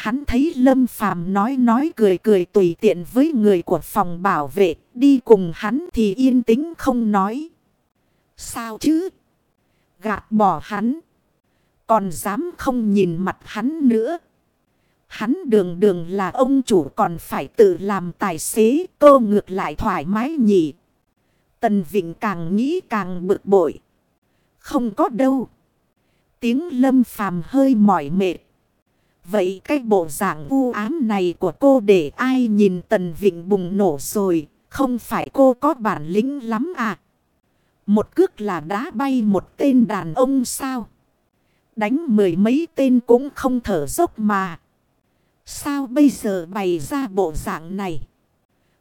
Hắn thấy Lâm Phàm nói nói cười cười tùy tiện với người của phòng bảo vệ. Đi cùng hắn thì yên tĩnh không nói. Sao chứ? Gạt bỏ hắn. Còn dám không nhìn mặt hắn nữa. Hắn đường đường là ông chủ còn phải tự làm tài xế. Cô ngược lại thoải mái nhỉ. Tần Vịnh càng nghĩ càng bực bội. Không có đâu. Tiếng lâm phàm hơi mỏi mệt. Vậy cái bộ dạng u ám này của cô để ai nhìn Tần Vịnh bùng nổ rồi. Không phải cô có bản lĩnh lắm à. Một cước là đá bay một tên đàn ông sao. Đánh mười mấy tên cũng không thở dốc mà. Sao bây giờ bày ra bộ dạng này?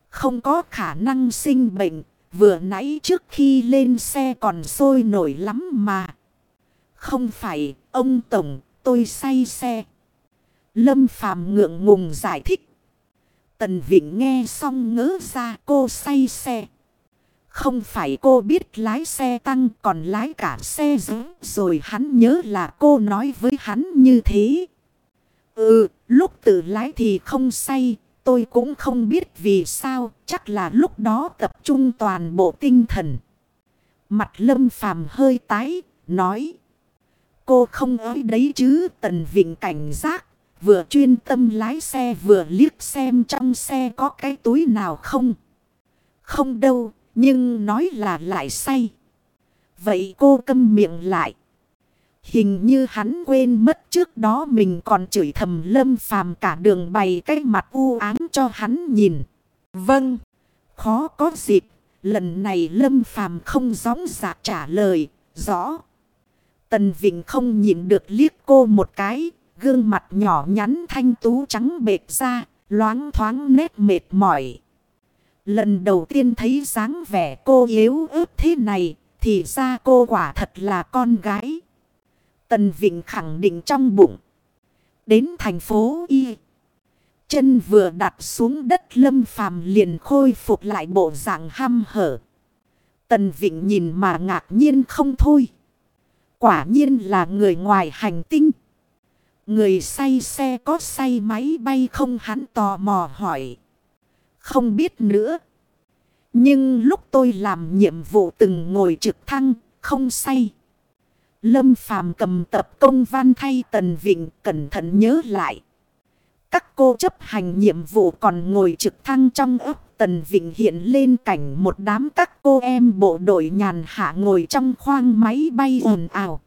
Không có khả năng sinh bệnh. Vừa nãy trước khi lên xe còn sôi nổi lắm mà. Không phải, ông Tổng, tôi say xe. Lâm Phàm ngượng ngùng giải thích. Tần Vịnh nghe xong ngỡ ra cô say xe. Không phải cô biết lái xe tăng còn lái cả xe giữ rồi hắn nhớ là cô nói với hắn như thế. Ừ, lúc tự lái thì không say, tôi cũng không biết vì sao, chắc là lúc đó tập trung toàn bộ tinh thần. Mặt lâm phàm hơi tái, nói. Cô không nói đấy chứ, tần vịnh cảnh giác, vừa chuyên tâm lái xe vừa liếc xem trong xe có cái túi nào không. Không đâu, nhưng nói là lại say. Vậy cô câm miệng lại. Hình như hắn quên mất trước đó mình còn chửi thầm lâm phàm cả đường bày cái mặt u ám cho hắn nhìn. Vâng, khó có dịp. Lần này lâm phàm không gióng dạc trả lời, rõ. Tần Vịnh không nhìn được liếc cô một cái, gương mặt nhỏ nhắn thanh tú trắng bệt ra, loáng thoáng nét mệt mỏi. Lần đầu tiên thấy dáng vẻ cô yếu ớt thế này, thì ra cô quả thật là con gái. Tần Vịnh khẳng định trong bụng. Đến thành phố Y. Chân vừa đặt xuống đất lâm phàm liền khôi phục lại bộ dạng ham hở. Tần Vịnh nhìn mà ngạc nhiên không thôi. Quả nhiên là người ngoài hành tinh. Người say xe có say máy bay không hắn tò mò hỏi. Không biết nữa. Nhưng lúc tôi làm nhiệm vụ từng ngồi trực thăng, không say. Lâm Phàm cầm tập công văn thay Tần Vịnh cẩn thận nhớ lại. Các cô chấp hành nhiệm vụ còn ngồi trực thăng trong ấp Tần Vịnh hiện lên cảnh một đám các cô em bộ đội nhàn hạ ngồi trong khoang máy bay ồn ào.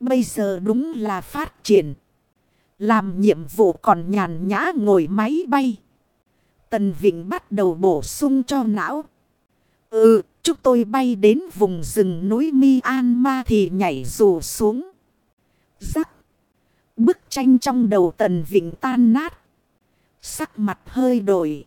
Bây giờ đúng là phát triển. Làm nhiệm vụ còn nhàn nhã ngồi máy bay. Tần Vịnh bắt đầu bổ sung cho não. Ừ, chúng tôi bay đến vùng rừng núi Myanmar thì nhảy dù xuống. Rắc. Bức tranh trong đầu Tần Vịnh tan nát. Sắc mặt hơi đổi.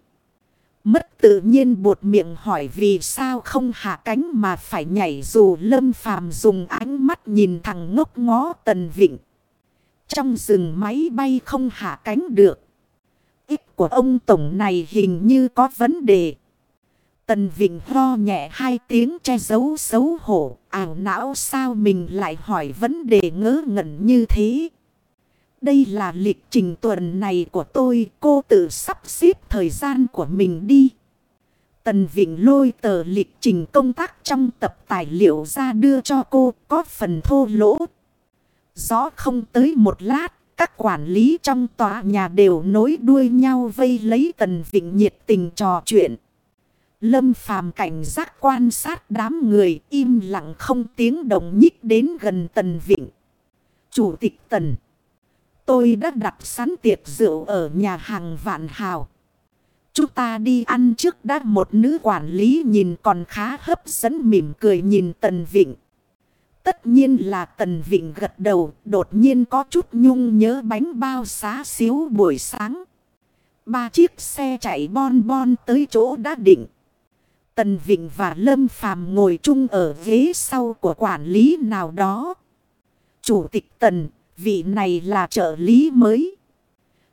Mất tự nhiên buột miệng hỏi vì sao không hạ cánh mà phải nhảy dù lâm phàm dùng ánh mắt nhìn thằng ngốc ngó Tần Vịnh. Trong rừng máy bay không hạ cánh được. Ít của ông Tổng này hình như có vấn đề. Tần Vịnh ho nhẹ hai tiếng che giấu xấu hổ. Ảo não sao mình lại hỏi vấn đề ngớ ngẩn như thế. Đây là lịch trình tuần này của tôi. Cô tự sắp xếp thời gian của mình đi. Tần Vịnh lôi tờ lịch trình công tác trong tập tài liệu ra đưa cho cô. Có phần thô lỗ. Rõ không tới một lát. Các quản lý trong tòa nhà đều nối đuôi nhau vây lấy Tần Vịnh nhiệt tình trò chuyện. Lâm phàm cảnh giác quan sát đám người, im lặng không tiếng động nhích đến gần Tần Vịnh. Chủ tịch Tần. Tôi đã đặt sẵn tiệc rượu ở nhà hàng Vạn Hào. Chúng ta đi ăn trước đã một nữ quản lý nhìn còn khá hấp dẫn mỉm cười nhìn Tần Vịnh. Tất nhiên là Tần Vịnh gật đầu, đột nhiên có chút nhung nhớ bánh bao xá xíu buổi sáng. Ba chiếc xe chạy bon bon tới chỗ đã định. Tần Vịnh và Lâm Phàm ngồi chung ở ghế sau của quản lý nào đó. Chủ tịch Tần, vị này là trợ lý mới.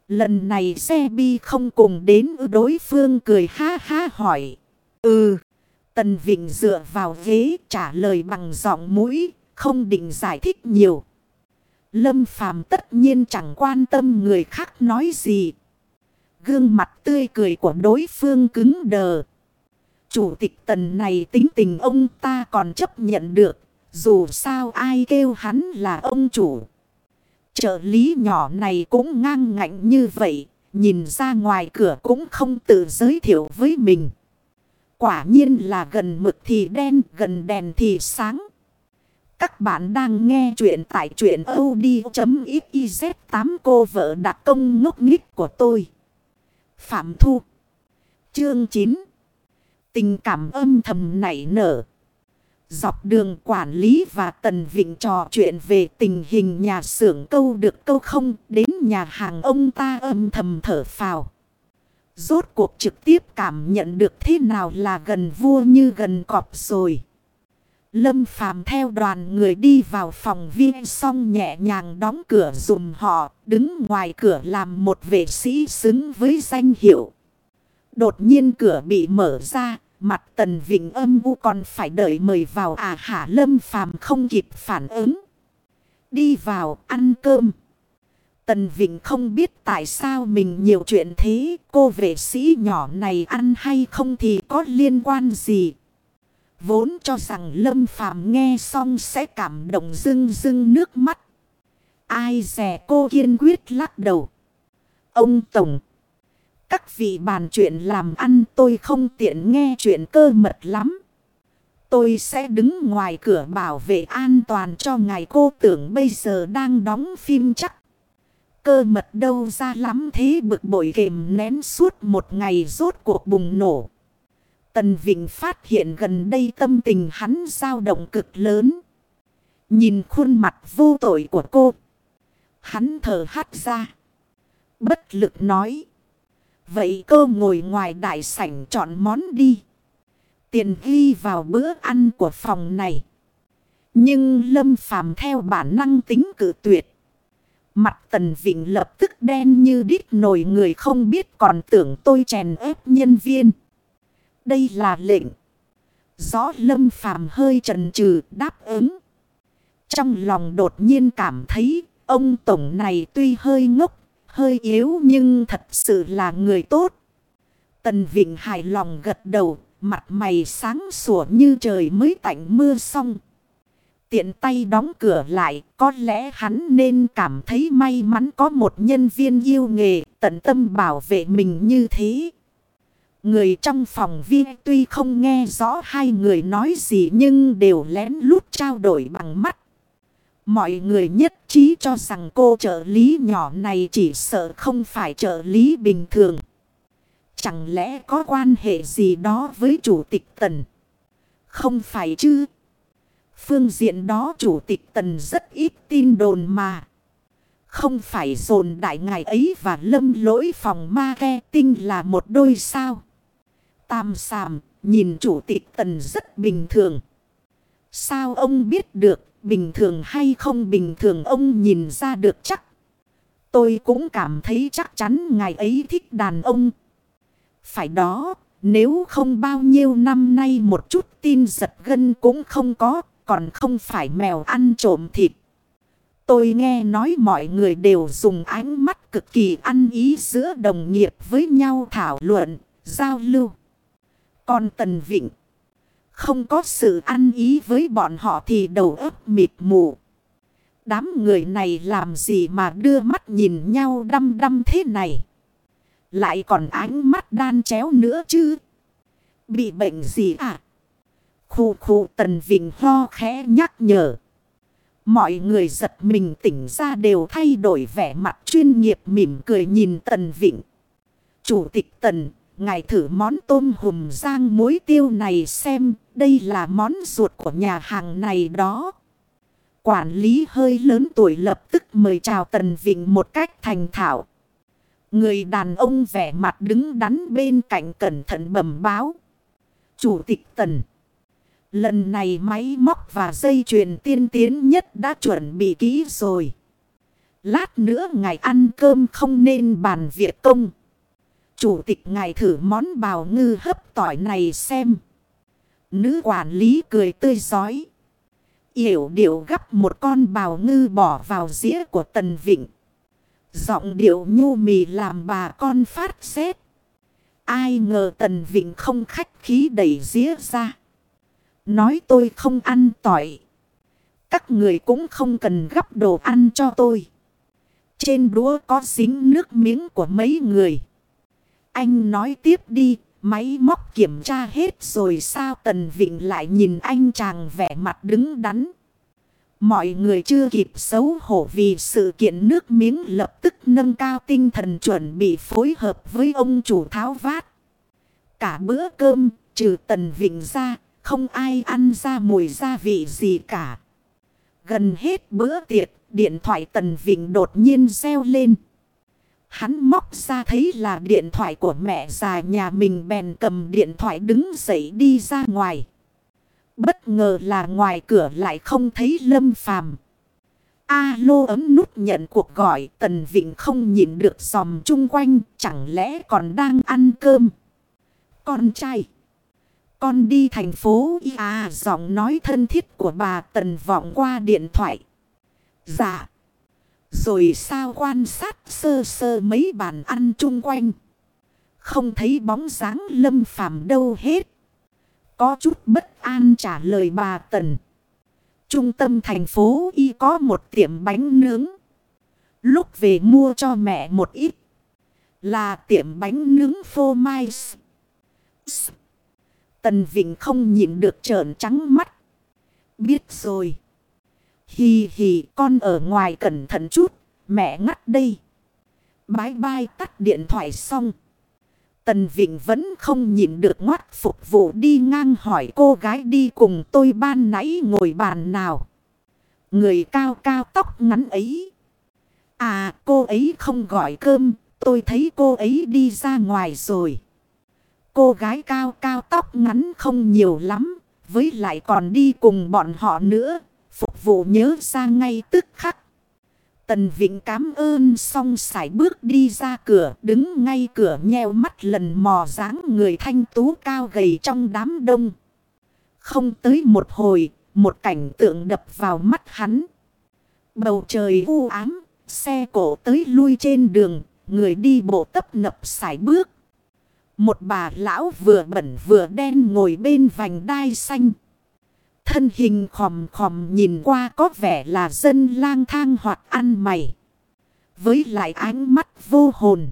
Lần này xe bi không cùng đến đối phương cười ha ha hỏi. Ừ, Tần Vịnh dựa vào ghế trả lời bằng giọng mũi, không định giải thích nhiều. Lâm Phàm tất nhiên chẳng quan tâm người khác nói gì. Gương mặt tươi cười của đối phương cứng đờ. Chủ tịch tần này tính tình ông ta còn chấp nhận được. Dù sao ai kêu hắn là ông chủ. Trợ lý nhỏ này cũng ngang ngạnh như vậy. Nhìn ra ngoài cửa cũng không tự giới thiệu với mình. Quả nhiên là gần mực thì đen, gần đèn thì sáng. Các bạn đang nghe chuyện tại chuyện od.xyz 8 cô vợ đặc công ngốc nghích của tôi. Phạm Thu Chương 9 Tình cảm âm thầm nảy nở. Dọc đường quản lý và Tần Vịnh trò chuyện về tình hình nhà xưởng câu được câu không, đến nhà hàng ông ta âm thầm thở phào. Rốt cuộc trực tiếp cảm nhận được thế nào là gần vua như gần cọp rồi. Lâm Phàm theo đoàn người đi vào phòng viên xong nhẹ nhàng đóng cửa dùm họ, đứng ngoài cửa làm một vệ sĩ xứng với danh hiệu. Đột nhiên cửa bị mở ra, mặt tần vịnh âm u còn phải đợi mời vào à hả Lâm Phàm không kịp phản ứng. Đi vào ăn cơm. Tần Vịnh không biết tại sao mình nhiều chuyện thế, cô vệ sĩ nhỏ này ăn hay không thì có liên quan gì. Vốn cho rằng Lâm Phàm nghe xong sẽ cảm động rưng rưng nước mắt. Ai dè cô kiên quyết lắc đầu. Ông Tổng. Các vị bàn chuyện làm ăn tôi không tiện nghe chuyện cơ mật lắm. Tôi sẽ đứng ngoài cửa bảo vệ an toàn cho ngài cô tưởng bây giờ đang đóng phim chắc. Cơ mật đâu ra lắm thế bực bội kềm nén suốt một ngày rốt cuộc bùng nổ. Tần Vịnh phát hiện gần đây tâm tình hắn dao động cực lớn. Nhìn khuôn mặt vô tội của cô. Hắn thở hắt ra. Bất lực nói. Vậy cô ngồi ngoài đại sảnh chọn món đi. Tiền ghi vào bữa ăn của phòng này. Nhưng Lâm Phàm theo bản năng tính cử tuyệt. Mặt Tần Vịnh lập tức đen như đít nồi người không biết còn tưởng tôi chèn ép nhân viên. Đây là lệnh. Gió lâm phàm hơi trần trừ đáp ứng. Trong lòng đột nhiên cảm thấy ông tổng này tuy hơi ngốc, hơi yếu nhưng thật sự là người tốt. Tần Vịnh hài lòng gật đầu, mặt mày sáng sủa như trời mới tạnh mưa xong. Tiện tay đóng cửa lại, có lẽ hắn nên cảm thấy may mắn có một nhân viên yêu nghề tận tâm bảo vệ mình như thế. Người trong phòng viên tuy không nghe rõ hai người nói gì nhưng đều lén lút trao đổi bằng mắt. Mọi người nhất trí cho rằng cô trợ lý nhỏ này chỉ sợ không phải trợ lý bình thường. Chẳng lẽ có quan hệ gì đó với chủ tịch Tần? Không phải chứ? Phương diện đó chủ tịch Tần rất ít tin đồn mà. Không phải dồn đại ngài ấy và lâm lỗi phòng ma ke tinh là một đôi sao? Tam sàm, nhìn chủ tịch tần rất bình thường. Sao ông biết được, bình thường hay không bình thường ông nhìn ra được chắc. Tôi cũng cảm thấy chắc chắn ngài ấy thích đàn ông. Phải đó, nếu không bao nhiêu năm nay một chút tin giật gân cũng không có, còn không phải mèo ăn trộm thịt. Tôi nghe nói mọi người đều dùng ánh mắt cực kỳ ăn ý giữa đồng nghiệp với nhau thảo luận, giao lưu. Còn Tần Vịnh. Không có sự ăn ý với bọn họ thì đầu óc mịt mù. Đám người này làm gì mà đưa mắt nhìn nhau đăm đăm thế này. Lại còn ánh mắt đan chéo nữa chứ. Bị bệnh gì à? Khu khu Tần Vịnh ho khẽ nhắc nhở. Mọi người giật mình tỉnh ra đều thay đổi vẻ mặt chuyên nghiệp mỉm cười nhìn Tần Vịnh. Chủ tịch Tần Ngài thử món tôm hùm rang muối tiêu này xem, đây là món ruột của nhà hàng này đó. Quản lý hơi lớn tuổi lập tức mời chào Tần Vịnh một cách thành thạo. Người đàn ông vẻ mặt đứng đắn bên cạnh cẩn thận bẩm báo. Chủ tịch Tần. Lần này máy móc và dây chuyền tiên tiến nhất đã chuẩn bị kỹ rồi. Lát nữa ngài ăn cơm không nên bàn việc công. Chủ tịch ngài thử món bào ngư hấp tỏi này xem. Nữ quản lý cười tươi giói. Yểu điệu gắp một con bào ngư bỏ vào dĩa của Tần Vịnh. Giọng điệu nhu mì làm bà con phát xét. Ai ngờ Tần Vịnh không khách khí đẩy dĩa ra. Nói tôi không ăn tỏi. Các người cũng không cần gắp đồ ăn cho tôi. Trên đũa có dính nước miếng của mấy người. Anh nói tiếp đi, máy móc kiểm tra hết rồi sao Tần Vịnh lại nhìn anh chàng vẻ mặt đứng đắn. Mọi người chưa kịp xấu hổ vì sự kiện nước miếng lập tức nâng cao tinh thần chuẩn bị phối hợp với ông chủ tháo vát. Cả bữa cơm, trừ Tần Vịnh ra, không ai ăn ra mùi gia vị gì cả. Gần hết bữa tiệc, điện thoại Tần Vịnh đột nhiên reo lên. Hắn móc ra thấy là điện thoại của mẹ già nhà mình bèn cầm điện thoại đứng dậy đi ra ngoài. Bất ngờ là ngoài cửa lại không thấy lâm phàm. Alo ấm nút nhận cuộc gọi, Tần Vịnh không nhìn được dòm chung quanh, chẳng lẽ còn đang ăn cơm. Con trai. Con đi thành phố à giọng nói thân thiết của bà Tần vọng qua điện thoại. Dạ. Rồi sao quan sát sơ sơ mấy bàn ăn chung quanh. Không thấy bóng dáng lâm phàm đâu hết. Có chút bất an trả lời bà Tần. Trung tâm thành phố Y có một tiệm bánh nướng. Lúc về mua cho mẹ một ít. Là tiệm bánh nướng phô mai. Tần Vịnh không nhìn được trợn trắng mắt. Biết rồi. Hì hì con ở ngoài cẩn thận chút. Mẹ ngắt đây. Bái bai tắt điện thoại xong. Tần Vịnh vẫn không nhìn được ngoắt phục vụ đi ngang hỏi cô gái đi cùng tôi ban nãy ngồi bàn nào. Người cao cao tóc ngắn ấy. À cô ấy không gọi cơm, tôi thấy cô ấy đi ra ngoài rồi. Cô gái cao cao tóc ngắn không nhiều lắm, với lại còn đi cùng bọn họ nữa. Vụ nhớ ra ngay tức khắc. Tần Vịnh cảm ơn xong sải bước đi ra cửa, đứng ngay cửa nheo mắt lần mò dáng người thanh tú cao gầy trong đám đông. Không tới một hồi, một cảnh tượng đập vào mắt hắn. Bầu trời u ám, xe cổ tới lui trên đường, người đi bộ tấp nập sải bước. Một bà lão vừa bẩn vừa đen ngồi bên vành đai xanh. Thân hình khòm khòm nhìn qua có vẻ là dân lang thang hoặc ăn mày. Với lại ánh mắt vô hồn.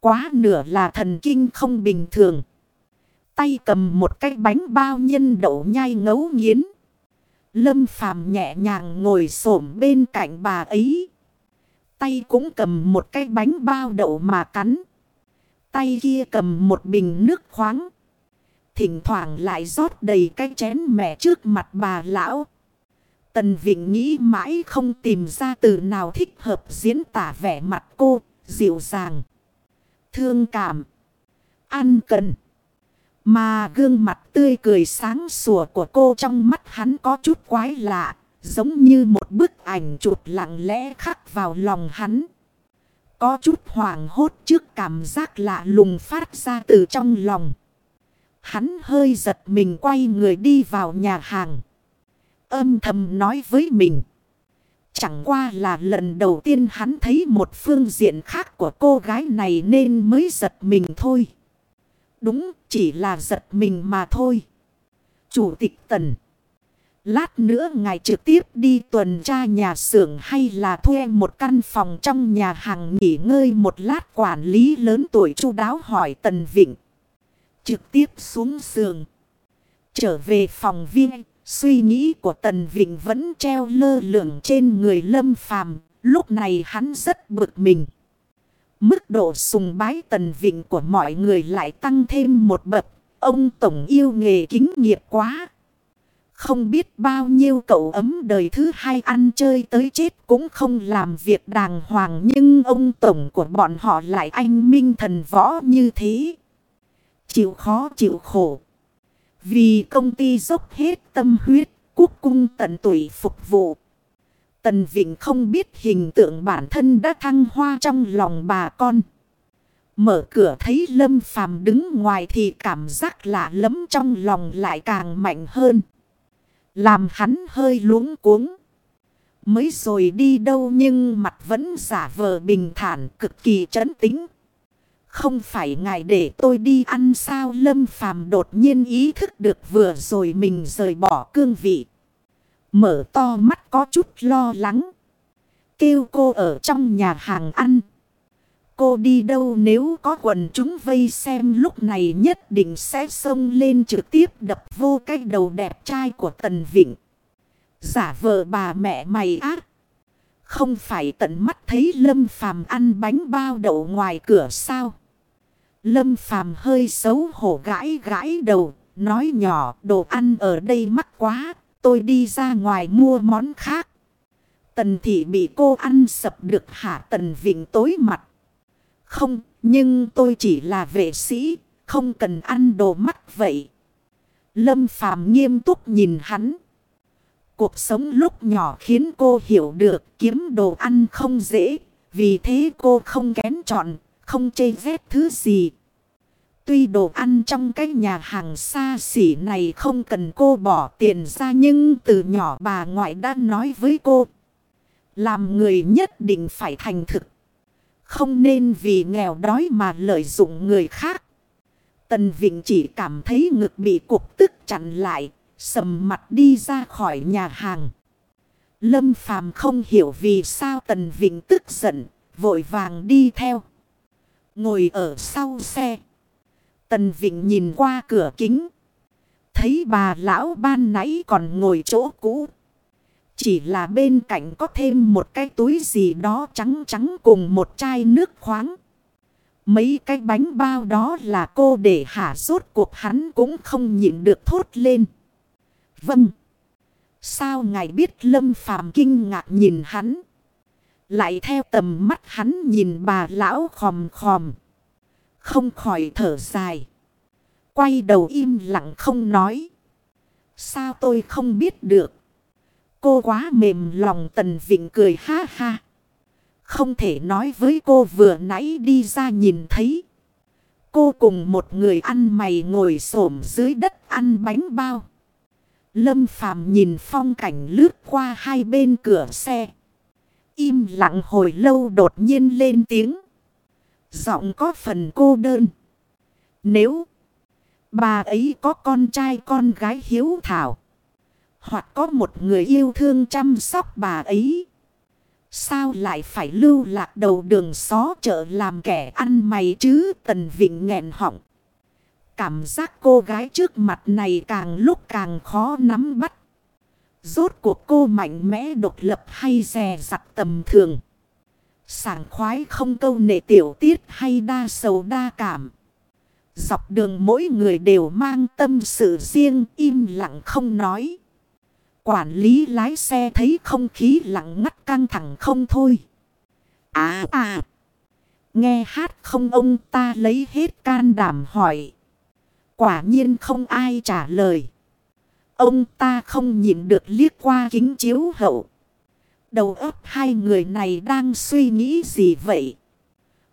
Quá nửa là thần kinh không bình thường. Tay cầm một cái bánh bao nhân đậu nhai ngấu nghiến. Lâm phàm nhẹ nhàng ngồi xổm bên cạnh bà ấy. Tay cũng cầm một cái bánh bao đậu mà cắn. Tay kia cầm một bình nước khoáng. Thỉnh thoảng lại rót đầy cái chén mẹ trước mặt bà lão. Tần Vịnh nghĩ mãi không tìm ra từ nào thích hợp diễn tả vẻ mặt cô, dịu dàng, thương cảm, ăn cần. Mà gương mặt tươi cười sáng sủa của cô trong mắt hắn có chút quái lạ, giống như một bức ảnh chụp lặng lẽ khắc vào lòng hắn. Có chút hoảng hốt trước cảm giác lạ lùng phát ra từ trong lòng. Hắn hơi giật mình quay người đi vào nhà hàng. Âm thầm nói với mình. Chẳng qua là lần đầu tiên hắn thấy một phương diện khác của cô gái này nên mới giật mình thôi. Đúng, chỉ là giật mình mà thôi. Chủ tịch Tần. Lát nữa ngài trực tiếp đi tuần tra nhà xưởng hay là thuê một căn phòng trong nhà hàng nghỉ ngơi một lát quản lý lớn tuổi chu đáo hỏi Tần Vịnh. Trực tiếp xuống giường. Trở về phòng viên. Suy nghĩ của Tần Vịnh vẫn treo lơ lửng trên người lâm phàm. Lúc này hắn rất bực mình. Mức độ sùng bái Tần Vịnh của mọi người lại tăng thêm một bậc. Ông Tổng yêu nghề kính nghiệp quá. Không biết bao nhiêu cậu ấm đời thứ hai ăn chơi tới chết cũng không làm việc đàng hoàng. Nhưng ông Tổng của bọn họ lại anh minh thần võ như thế chịu khó chịu khổ. Vì công ty dốc hết tâm huyết, quốc cung tận tụy phục vụ. Tần Vịnh không biết hình tượng bản thân đã thăng hoa trong lòng bà con. Mở cửa thấy Lâm Phàm đứng ngoài thì cảm giác lạ lẫm trong lòng lại càng mạnh hơn. Làm hắn hơi luống cuống. Mới rồi đi đâu nhưng mặt vẫn giả vờ bình thản cực kỳ trấn tĩnh. Không phải ngài để tôi đi ăn sao lâm phàm đột nhiên ý thức được vừa rồi mình rời bỏ cương vị. Mở to mắt có chút lo lắng. Kêu cô ở trong nhà hàng ăn. Cô đi đâu nếu có quần chúng vây xem lúc này nhất định sẽ xông lên trực tiếp đập vô cái đầu đẹp trai của Tần Vịnh. Giả vợ bà mẹ mày ác. Không phải tận mắt thấy Lâm Phàm ăn bánh bao đậu ngoài cửa sao. Lâm Phàm hơi xấu hổ gãi gãi đầu, nói nhỏ đồ ăn ở đây mắc quá, tôi đi ra ngoài mua món khác. Tần thị bị cô ăn sập được hả Tần Vịnh tối mặt. Không, nhưng tôi chỉ là vệ sĩ, không cần ăn đồ mắc vậy. Lâm Phàm nghiêm túc nhìn hắn. Cuộc sống lúc nhỏ khiến cô hiểu được kiếm đồ ăn không dễ. Vì thế cô không kén chọn, không chê ghét thứ gì. Tuy đồ ăn trong cái nhà hàng xa xỉ này không cần cô bỏ tiền ra nhưng từ nhỏ bà ngoại đã nói với cô. Làm người nhất định phải thành thực. Không nên vì nghèo đói mà lợi dụng người khác. Tần Vịnh chỉ cảm thấy ngực bị cục tức chặn lại, sầm mặt đi ra khỏi nhà hàng. Lâm Phàm không hiểu vì sao Tần Vịnh tức giận, vội vàng đi theo. Ngồi ở sau xe. Tần Vịnh nhìn qua cửa kính. Thấy bà lão ban nãy còn ngồi chỗ cũ. Chỉ là bên cạnh có thêm một cái túi gì đó trắng trắng cùng một chai nước khoáng. Mấy cái bánh bao đó là cô để hạ rốt cuộc hắn cũng không nhịn được thốt lên. Vâng. Sao ngài biết lâm phàm kinh ngạc nhìn hắn. Lại theo tầm mắt hắn nhìn bà lão khòm khòm. Không khỏi thở dài. Quay đầu im lặng không nói. Sao tôi không biết được. Cô quá mềm lòng Tần Vịnh cười ha ha. Không thể nói với cô vừa nãy đi ra nhìn thấy. Cô cùng một người ăn mày ngồi xổm dưới đất ăn bánh bao. Lâm Phàm nhìn phong cảnh lướt qua hai bên cửa xe. Im lặng hồi lâu đột nhiên lên tiếng. Giọng có phần cô đơn. Nếu bà ấy có con trai con gái hiếu thảo. Hoặc có một người yêu thương chăm sóc bà ấy. Sao lại phải lưu lạc đầu đường xó chợ làm kẻ ăn mày chứ tần vịnh nghẹn họng. Cảm giác cô gái trước mặt này càng lúc càng khó nắm bắt. Rốt cuộc cô mạnh mẽ độc lập hay rè rặt tầm thường. Sảng khoái không câu nệ tiểu tiết hay đa sầu đa cảm. Dọc đường mỗi người đều mang tâm sự riêng, im lặng không nói. Quản lý lái xe thấy không khí lặng ngắt căng thẳng không thôi. À à. Nghe hát không ông ta lấy hết can đảm hỏi. Quả nhiên không ai trả lời. Ông ta không nhìn được liếc qua kính chiếu hậu. Đầu óc hai người này đang suy nghĩ gì vậy?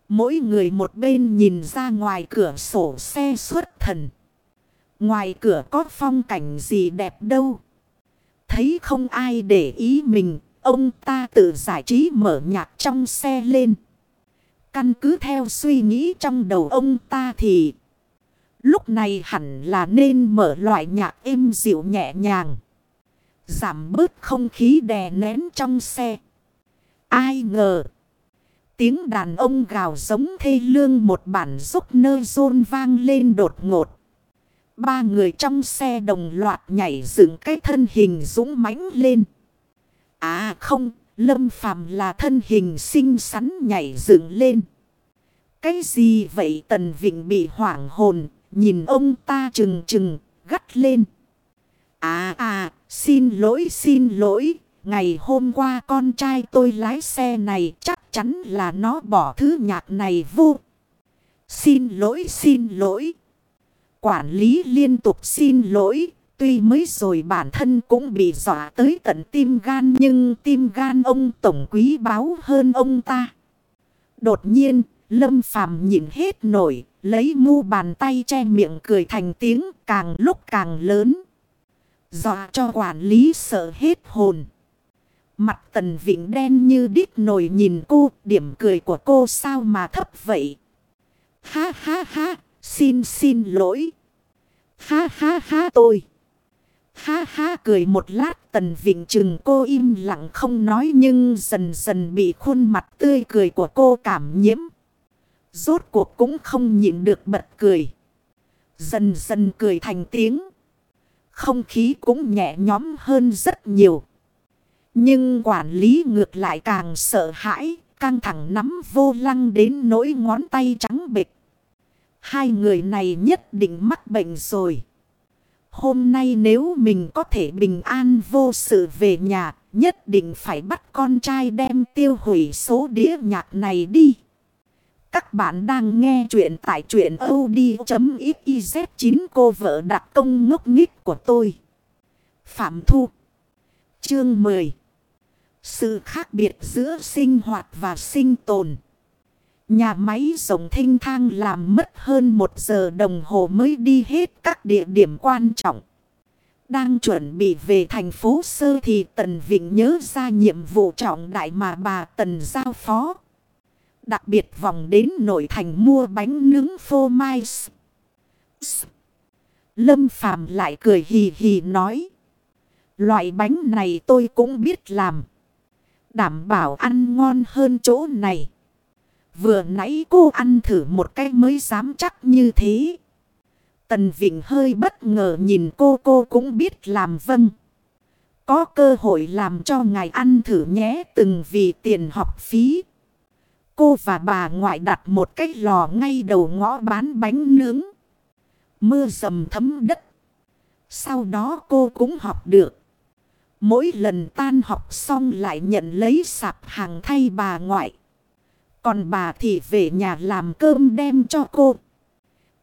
Mỗi người một bên nhìn ra ngoài cửa sổ xe xuất thần. Ngoài cửa có phong cảnh gì đẹp đâu. Thấy không ai để ý mình, ông ta tự giải trí mở nhạc trong xe lên. Căn cứ theo suy nghĩ trong đầu ông ta thì... Lúc này hẳn là nên mở loại nhạc êm dịu nhẹ nhàng. Giảm bớt không khí đè nén trong xe. Ai ngờ. Tiếng đàn ông gào giống thê lương một bản giúp nơ rôn vang lên đột ngột. Ba người trong xe đồng loạt nhảy dựng cái thân hình dũng mãnh lên. À không, Lâm Phàm là thân hình xinh xắn nhảy dựng lên. Cái gì vậy Tần Vịnh bị hoảng hồn, nhìn ông ta trừng trừng, gắt lên. À à, xin lỗi xin lỗi, ngày hôm qua con trai tôi lái xe này chắc chắn là nó bỏ thứ nhạc này vô. Xin lỗi xin lỗi. Quản lý liên tục xin lỗi. Tuy mới rồi bản thân cũng bị dọa tới tận tim gan nhưng tim gan ông tổng quý báo hơn ông ta. Đột nhiên, Lâm Phàm nhìn hết nổi, lấy mu bàn tay che miệng cười thành tiếng càng lúc càng lớn. Dọa cho quản lý sợ hết hồn. Mặt tần vịnh đen như đít nồi nhìn cô, điểm cười của cô sao mà thấp vậy? Ha ha ha, xin xin lỗi. Ha ha ha tôi. Ha ha cười một lát tần vịnh chừng cô im lặng không nói nhưng dần dần bị khuôn mặt tươi cười của cô cảm nhiễm. Rốt cuộc cũng không nhịn được bật cười. Dần dần cười thành tiếng. Không khí cũng nhẹ nhóm hơn rất nhiều. Nhưng quản lý ngược lại càng sợ hãi, căng thẳng nắm vô lăng đến nỗi ngón tay trắng bịch. Hai người này nhất định mắc bệnh rồi. Hôm nay nếu mình có thể bình an vô sự về nhà, nhất định phải bắt con trai đem tiêu hủy số đĩa nhạc này đi. Các bạn đang nghe chuyện tại chuyện od.xyz chín cô vợ đặc công ngốc nghích của tôi. Phạm Thu Chương 10 Sự khác biệt giữa sinh hoạt và sinh tồn. Nhà máy rồng thanh thang làm mất hơn một giờ đồng hồ mới đi hết các địa điểm quan trọng. Đang chuẩn bị về thành phố Sơ thì Tần Vịnh nhớ ra nhiệm vụ trọng đại mà bà Tần giao phó. Đặc biệt vòng đến nội thành mua bánh nướng phô mai. Lâm Phàm lại cười hì hì nói. Loại bánh này tôi cũng biết làm. Đảm bảo ăn ngon hơn chỗ này. Vừa nãy cô ăn thử một cái mới dám chắc như thế. Tần Vịnh hơi bất ngờ nhìn cô cô cũng biết làm vâng. Có cơ hội làm cho ngài ăn thử nhé từng vì tiền học phí. Cô và bà ngoại đặt một cái lò ngay đầu ngõ bán bánh nướng. Mưa dầm thấm đất. Sau đó cô cũng học được. Mỗi lần tan học xong lại nhận lấy sạp hàng thay bà ngoại. Còn bà thì về nhà làm cơm đem cho cô.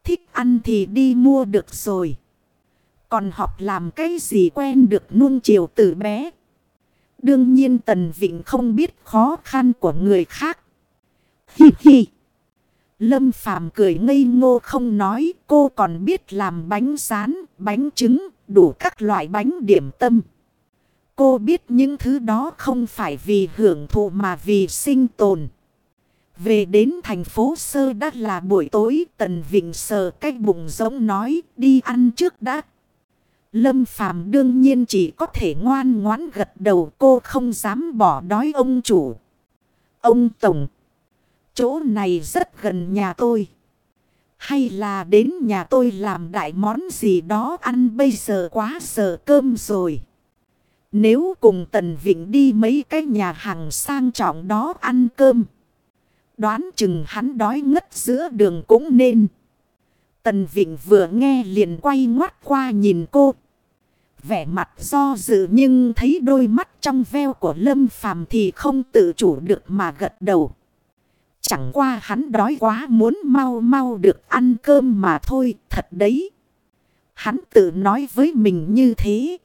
Thích ăn thì đi mua được rồi. Còn học làm cái gì quen được nuông chiều từ bé. Đương nhiên Tần Vịnh không biết khó khăn của người khác. Hi hi. Lâm Phàm cười ngây ngô không nói cô còn biết làm bánh rán, bánh trứng, đủ các loại bánh điểm tâm. Cô biết những thứ đó không phải vì hưởng thụ mà vì sinh tồn. Về đến thành phố Sơ đã là buổi tối Tần Vịnh sờ cái bụng giống nói đi ăn trước đã. Lâm Phàm đương nhiên chỉ có thể ngoan ngoãn gật đầu cô không dám bỏ đói ông chủ. Ông Tổng. Chỗ này rất gần nhà tôi. Hay là đến nhà tôi làm đại món gì đó ăn bây giờ quá sợ cơm rồi. Nếu cùng Tần Vịnh đi mấy cái nhà hàng sang trọng đó ăn cơm. Đoán chừng hắn đói ngất giữa đường cũng nên. Tần Vịnh vừa nghe liền quay ngoắt qua nhìn cô. Vẻ mặt do dự nhưng thấy đôi mắt trong veo của Lâm Phàm thì không tự chủ được mà gật đầu. Chẳng qua hắn đói quá muốn mau mau được ăn cơm mà thôi, thật đấy. Hắn tự nói với mình như thế.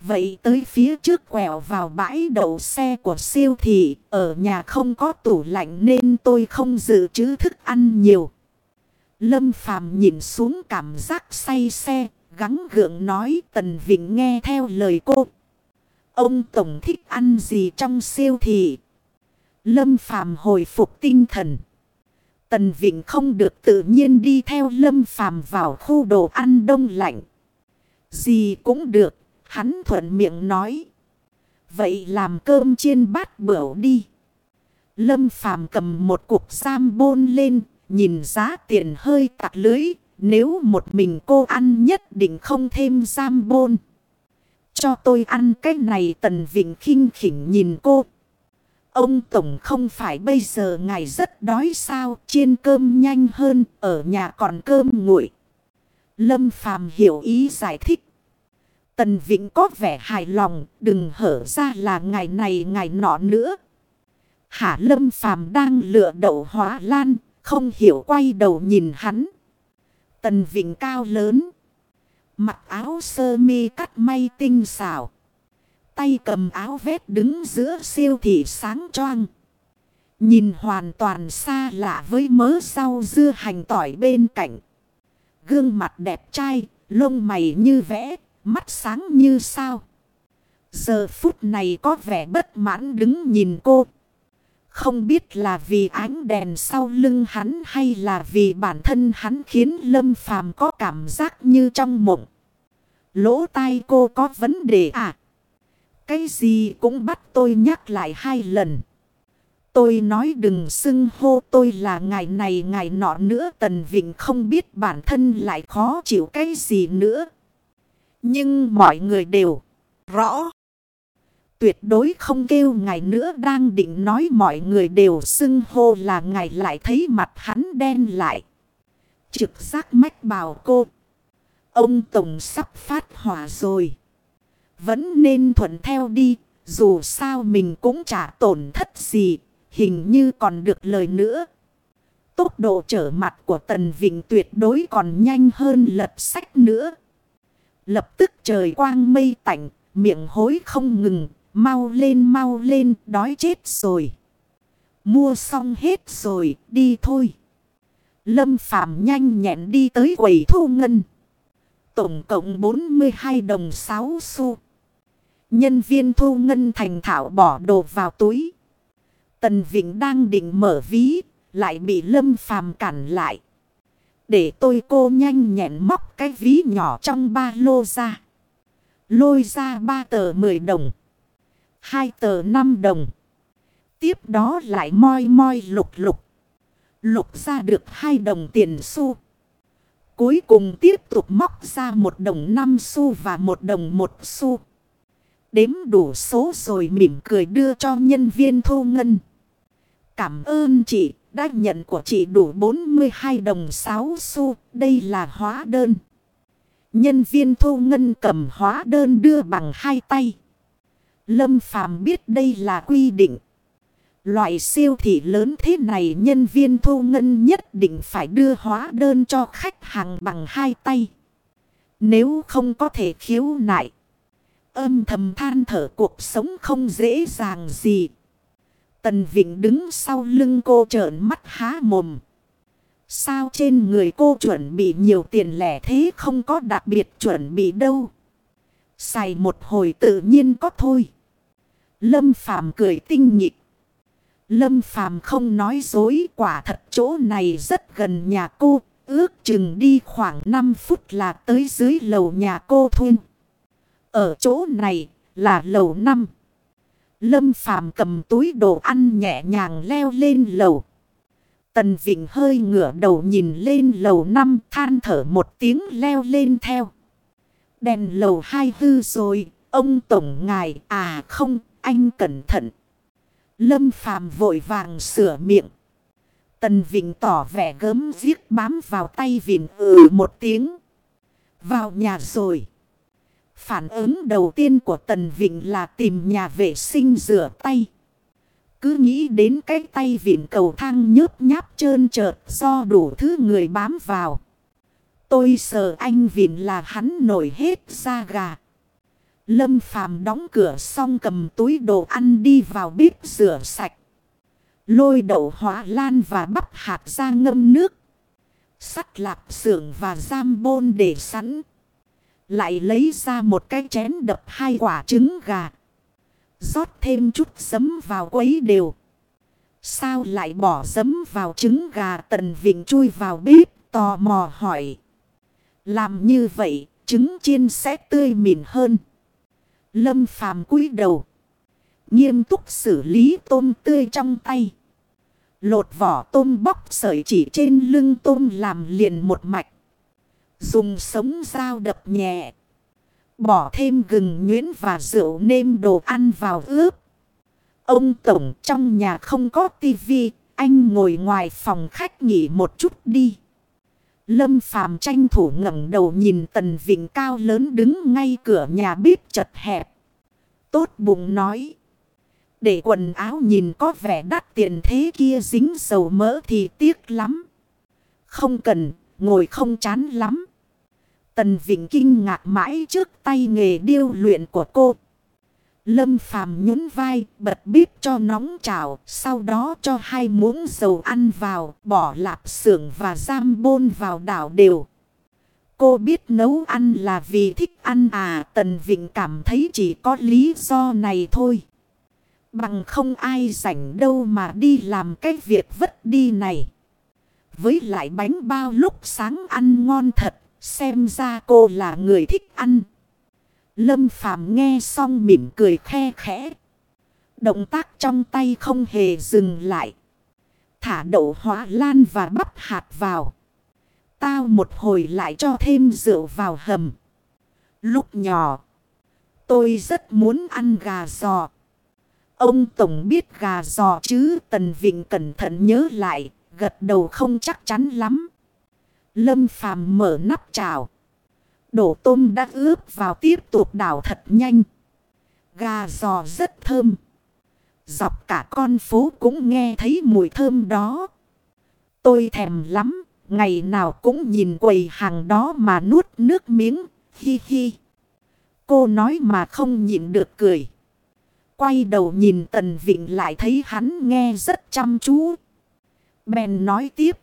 Vậy tới phía trước quẹo vào bãi đậu xe của siêu thị, ở nhà không có tủ lạnh nên tôi không dự trữ thức ăn nhiều. Lâm Phàm nhìn xuống cảm giác say xe, gắng gượng nói Tần Vịnh nghe theo lời cô. Ông Tổng thích ăn gì trong siêu thị? Lâm Phàm hồi phục tinh thần. Tần Vịnh không được tự nhiên đi theo Lâm Phàm vào khu đồ ăn đông lạnh. Gì cũng được, hắn thuận miệng nói. Vậy làm cơm chiên bát bửu đi. Lâm Phàm cầm một cục sam bôn lên, nhìn giá tiền hơi tạc lưới. Nếu một mình cô ăn nhất định không thêm sam bôn. Cho tôi ăn cái này Tần Vịnh khinh khỉnh nhìn cô. Ông Tổng không phải bây giờ ngài rất đói sao, chiên cơm nhanh hơn, ở nhà còn cơm nguội. Lâm Phàm hiểu ý giải thích. Tần Vịnh có vẻ hài lòng, đừng hở ra là ngày này ngày nọ nữa. Hả Lâm Phàm đang lựa đậu hóa lan, không hiểu quay đầu nhìn hắn. Tần Vịnh cao lớn. Mặc áo sơ mi cắt may tinh xảo. Tay cầm áo vét đứng giữa siêu thị sáng choang. Nhìn hoàn toàn xa lạ với mớ rau dưa hành tỏi bên cạnh. Gương mặt đẹp trai, lông mày như vẽ, mắt sáng như sao. Giờ phút này có vẻ bất mãn đứng nhìn cô. Không biết là vì ánh đèn sau lưng hắn hay là vì bản thân hắn khiến Lâm Phàm có cảm giác như trong mộng. Lỗ tai cô có vấn đề à? Cái gì cũng bắt tôi nhắc lại hai lần. Tôi nói đừng xưng hô tôi là ngày này ngày nọ nữa, Tần Vịnh không biết bản thân lại khó chịu cái gì nữa. Nhưng mọi người đều rõ. Tuyệt đối không kêu ngài nữa, đang định nói mọi người đều xưng hô là ngài lại thấy mặt hắn đen lại. Trực giác mách bảo cô. Ông Tổng sắp phát hỏa rồi. Vẫn nên thuận theo đi. Dù sao mình cũng chả tổn thất gì. Hình như còn được lời nữa. Tốc độ trở mặt của Tần Vịnh tuyệt đối còn nhanh hơn lật sách nữa. Lập tức trời quang mây tạnh, miệng hối không ngừng, mau lên mau lên, đói chết rồi. Mua xong hết rồi, đi thôi. Lâm phàm nhanh nhẹn đi tới quầy thu ngân. Tổng cộng 42 đồng 6 xu. Nhân viên thu ngân thành thảo bỏ đồ vào túi. Tần Vịnh đang định mở ví, lại bị Lâm Phàm cản lại. Để tôi cô nhanh nhẹn móc cái ví nhỏ trong ba lô ra. Lôi ra ba tờ 10 đồng. hai tờ 5 đồng. Tiếp đó lại moi moi lục lục. Lục ra được hai đồng tiền xu. Cuối cùng tiếp tục móc ra một đồng 5 xu và một đồng một xu. Đếm đủ số rồi mỉm cười đưa cho nhân viên thu ngân. Cảm ơn chị, đã nhận của chị đủ 42 đồng 6 xu, đây là hóa đơn. Nhân viên thu ngân cầm hóa đơn đưa bằng hai tay. Lâm Phàm biết đây là quy định. Loại siêu thị lớn thế này nhân viên thu ngân nhất định phải đưa hóa đơn cho khách hàng bằng hai tay. Nếu không có thể khiếu nại. Âm thầm than thở cuộc sống không dễ dàng gì. Tần Vịnh đứng sau lưng cô trợn mắt há mồm. Sao trên người cô chuẩn bị nhiều tiền lẻ thế không có đặc biệt chuẩn bị đâu. Xài một hồi tự nhiên có thôi. Lâm Phàm cười tinh nhịp. Lâm Phàm không nói dối, quả thật chỗ này rất gần nhà cô. Ước chừng đi khoảng 5 phút là tới dưới lầu nhà cô thôi. Ở chỗ này là lầu 5. Lâm Phàm cầm túi đồ ăn nhẹ nhàng leo lên lầu. Tần Vịnh hơi ngửa đầu nhìn lên lầu năm than thở một tiếng leo lên theo. Đèn lầu hai hư rồi, ông Tổng ngài à không, anh cẩn thận. Lâm Phàm vội vàng sửa miệng. Tần Vịnh tỏ vẻ gớm viết bám vào tay Vịnh ừ một tiếng. Vào nhà rồi. Phản ứng đầu tiên của Tần Vịnh là tìm nhà vệ sinh rửa tay. Cứ nghĩ đến cái tay vịn cầu thang nhớp nháp trơn trợt do đủ thứ người bám vào. Tôi sợ anh vịn là hắn nổi hết da gà. Lâm Phàm đóng cửa xong cầm túi đồ ăn đi vào bếp rửa sạch. Lôi đậu hóa lan và bắp hạt ra ngâm nước. Sắt lạp xưởng và giam bôn để sẵn. Lại lấy ra một cái chén đập hai quả trứng gà rót thêm chút giấm vào quấy đều. Sao lại bỏ giấm vào trứng gà tần vịnh chui vào bếp, tò mò hỏi. Làm như vậy, trứng chiên sẽ tươi mịn hơn. Lâm phàm cúi đầu. Nghiêm túc xử lý tôm tươi trong tay. Lột vỏ tôm bóc sợi chỉ trên lưng tôm làm liền một mạch. Dùng sống dao đập nhẹ. Bỏ thêm gừng nhuyễn và rượu nêm đồ ăn vào ướp. Ông Tổng trong nhà không có tivi, anh ngồi ngoài phòng khách nghỉ một chút đi. Lâm Phàm tranh thủ ngẩng đầu nhìn Tần Vịnh cao lớn đứng ngay cửa nhà bếp chật hẹp. Tốt bụng nói. Để quần áo nhìn có vẻ đắt tiền thế kia dính dầu mỡ thì tiếc lắm. Không cần, ngồi không chán lắm. Tần Vịnh kinh ngạc mãi trước tay nghề điêu luyện của cô. Lâm Phàm nhún vai, bật bếp cho nóng chảo, sau đó cho hai muỗng dầu ăn vào, bỏ lạp xưởng và giam bôn vào đảo đều. cô biết nấu ăn là vì thích ăn à. Tần Vịnh cảm thấy chỉ có lý do này thôi. Bằng không ai rảnh đâu mà đi làm cái việc vất đi này. Với lại bánh bao lúc sáng ăn ngon thật. Xem ra cô là người thích ăn. Lâm Phàm nghe xong mỉm cười khe khẽ. Động tác trong tay không hề dừng lại. Thả đậu hóa lan và bắp hạt vào. Tao một hồi lại cho thêm rượu vào hầm. Lúc nhỏ, tôi rất muốn ăn gà giò. Ông Tổng biết gà giò chứ Tần Vịnh cẩn thận nhớ lại, gật đầu không chắc chắn lắm. Lâm Phàm mở nắp chảo. Đổ tôm đã ướp vào tiếp tục đảo thật nhanh. Gà giò rất thơm. Dọc cả con phố cũng nghe thấy mùi thơm đó. Tôi thèm lắm. Ngày nào cũng nhìn quầy hàng đó mà nuốt nước miếng. Hi hi. Cô nói mà không nhịn được cười. Quay đầu nhìn Tần Vịnh lại thấy hắn nghe rất chăm chú. Bèn nói tiếp.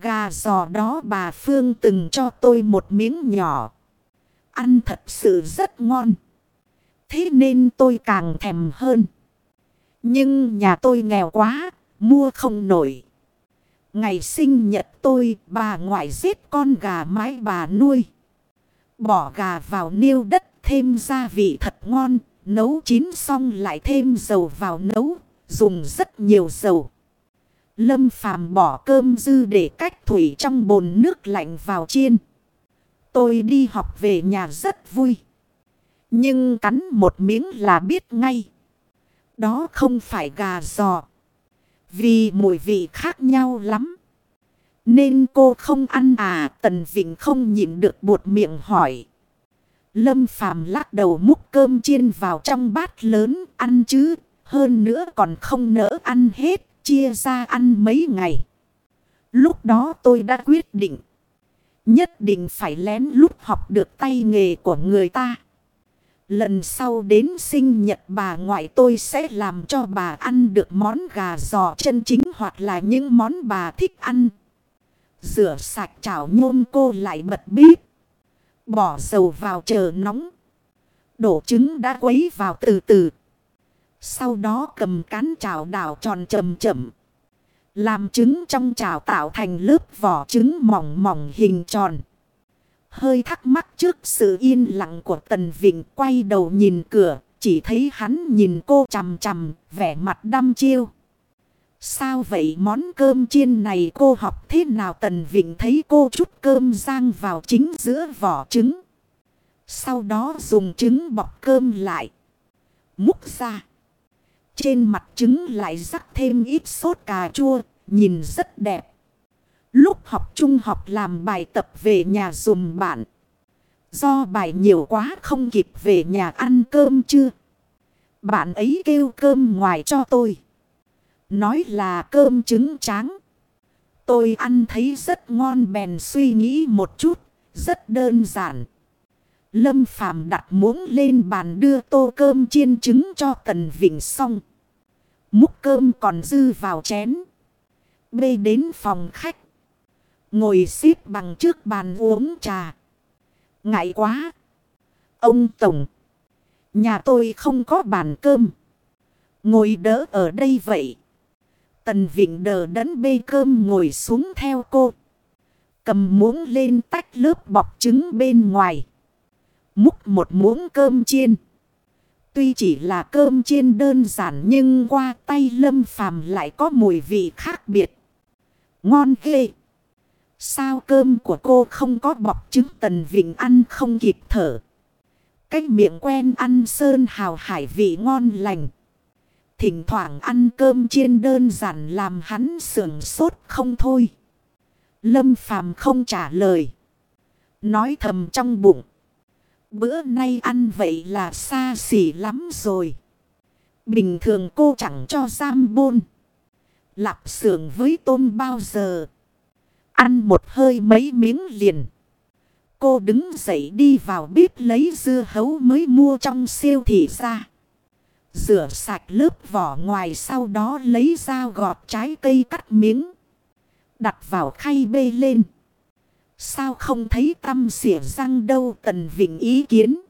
Gà giò đó bà Phương từng cho tôi một miếng nhỏ. Ăn thật sự rất ngon. Thế nên tôi càng thèm hơn. Nhưng nhà tôi nghèo quá, mua không nổi. Ngày sinh nhật tôi, bà ngoại giết con gà mái bà nuôi. Bỏ gà vào niêu đất, thêm gia vị thật ngon, nấu chín xong lại thêm dầu vào nấu, dùng rất nhiều dầu. Lâm phàm bỏ cơm dư để cách thủy trong bồn nước lạnh vào chiên. Tôi đi học về nhà rất vui. Nhưng cắn một miếng là biết ngay. Đó không phải gà giò. Vì mùi vị khác nhau lắm. Nên cô không ăn à. Tần Vịnh không nhịn được buột miệng hỏi. Lâm Phàm lắc đầu múc cơm chiên vào trong bát lớn ăn chứ. Hơn nữa còn không nỡ ăn hết. Chia ra ăn mấy ngày. Lúc đó tôi đã quyết định. Nhất định phải lén lúc học được tay nghề của người ta. Lần sau đến sinh nhật bà ngoại tôi sẽ làm cho bà ăn được món gà giò chân chính hoặc là những món bà thích ăn. Rửa sạch chảo nhôm cô lại bật bếp. Bỏ dầu vào chờ nóng. Đổ trứng đã quấy vào từ từ. Sau đó cầm cán chảo đảo tròn chậm chậm. Làm trứng trong chảo tạo thành lớp vỏ trứng mỏng mỏng hình tròn. Hơi thắc mắc trước sự yên lặng của Tần Vịnh quay đầu nhìn cửa. Chỉ thấy hắn nhìn cô chằm chằm, vẻ mặt đăm chiêu. Sao vậy món cơm chiên này cô học thế nào Tần Vịnh thấy cô chút cơm rang vào chính giữa vỏ trứng. Sau đó dùng trứng bọc cơm lại. Múc ra. Trên mặt trứng lại rắc thêm ít sốt cà chua, nhìn rất đẹp. Lúc học trung học làm bài tập về nhà dùm bạn. Do bài nhiều quá không kịp về nhà ăn cơm chưa. Bạn ấy kêu cơm ngoài cho tôi. Nói là cơm trứng tráng. Tôi ăn thấy rất ngon bèn suy nghĩ một chút. Rất đơn giản. Lâm Phàm đặt muỗng lên bàn đưa tô cơm chiên trứng cho Tần Vịnh xong. Múc cơm còn dư vào chén. Bê đến phòng khách. Ngồi xếp bằng trước bàn uống trà. Ngại quá. Ông Tổng. Nhà tôi không có bàn cơm. Ngồi đỡ ở đây vậy. Tần Vịnh đờ đẫn bê cơm ngồi xuống theo cô. Cầm muỗng lên tách lớp bọc trứng bên ngoài. Múc một muỗng cơm chiên. Tuy chỉ là cơm chiên đơn giản nhưng qua tay lâm phàm lại có mùi vị khác biệt. Ngon ghê. Sao cơm của cô không có bọc trứng tần vịnh ăn không kịp thở. Cái miệng quen ăn sơn hào hải vị ngon lành. Thỉnh thoảng ăn cơm chiên đơn giản làm hắn sưởng sốt không thôi. Lâm phàm không trả lời. Nói thầm trong bụng. Bữa nay ăn vậy là xa xỉ lắm rồi. Bình thường cô chẳng cho giam bôn. Lạp xưởng với tôm bao giờ. Ăn một hơi mấy miếng liền. Cô đứng dậy đi vào bếp lấy dưa hấu mới mua trong siêu thị ra. Rửa sạch lớp vỏ ngoài sau đó lấy dao gọt trái cây cắt miếng. Đặt vào khay bê lên. Sao không thấy tâm xỉa răng đâu Tần Vịnh ý kiến.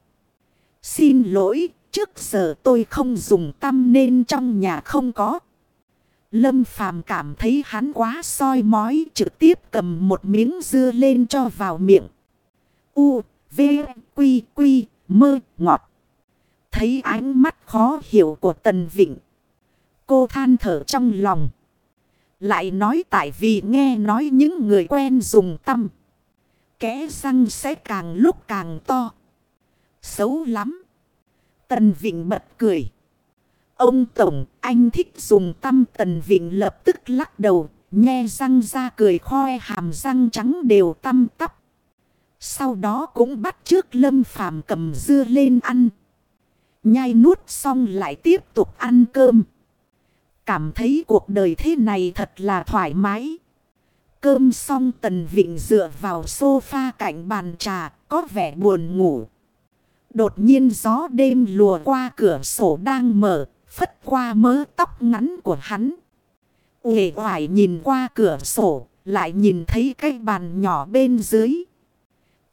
Xin lỗi, trước giờ tôi không dùng tâm nên trong nhà không có. Lâm Phàm cảm thấy hắn quá soi mói trực tiếp cầm một miếng dưa lên cho vào miệng. U, V, Quy, Quy, mơ, ngọt. Thấy ánh mắt khó hiểu của Tần Vịnh. Cô than thở trong lòng. Lại nói tại vì nghe nói những người quen dùng tâm. Kẽ răng sẽ càng lúc càng to. Xấu lắm. Tần Vịnh bật cười. Ông Tổng, anh thích dùng tâm Tần Vịnh lập tức lắc đầu. nhe răng ra cười khoe hàm răng trắng đều tăm tắp. Sau đó cũng bắt trước lâm phàm cầm dưa lên ăn. Nhai nuốt xong lại tiếp tục ăn cơm. Cảm thấy cuộc đời thế này thật là thoải mái. Cơm xong Tần Vịnh dựa vào sofa cạnh bàn trà, có vẻ buồn ngủ. Đột nhiên gió đêm lùa qua cửa sổ đang mở, phất qua mớ tóc ngắn của hắn. Uể oải nhìn qua cửa sổ, lại nhìn thấy cái bàn nhỏ bên dưới.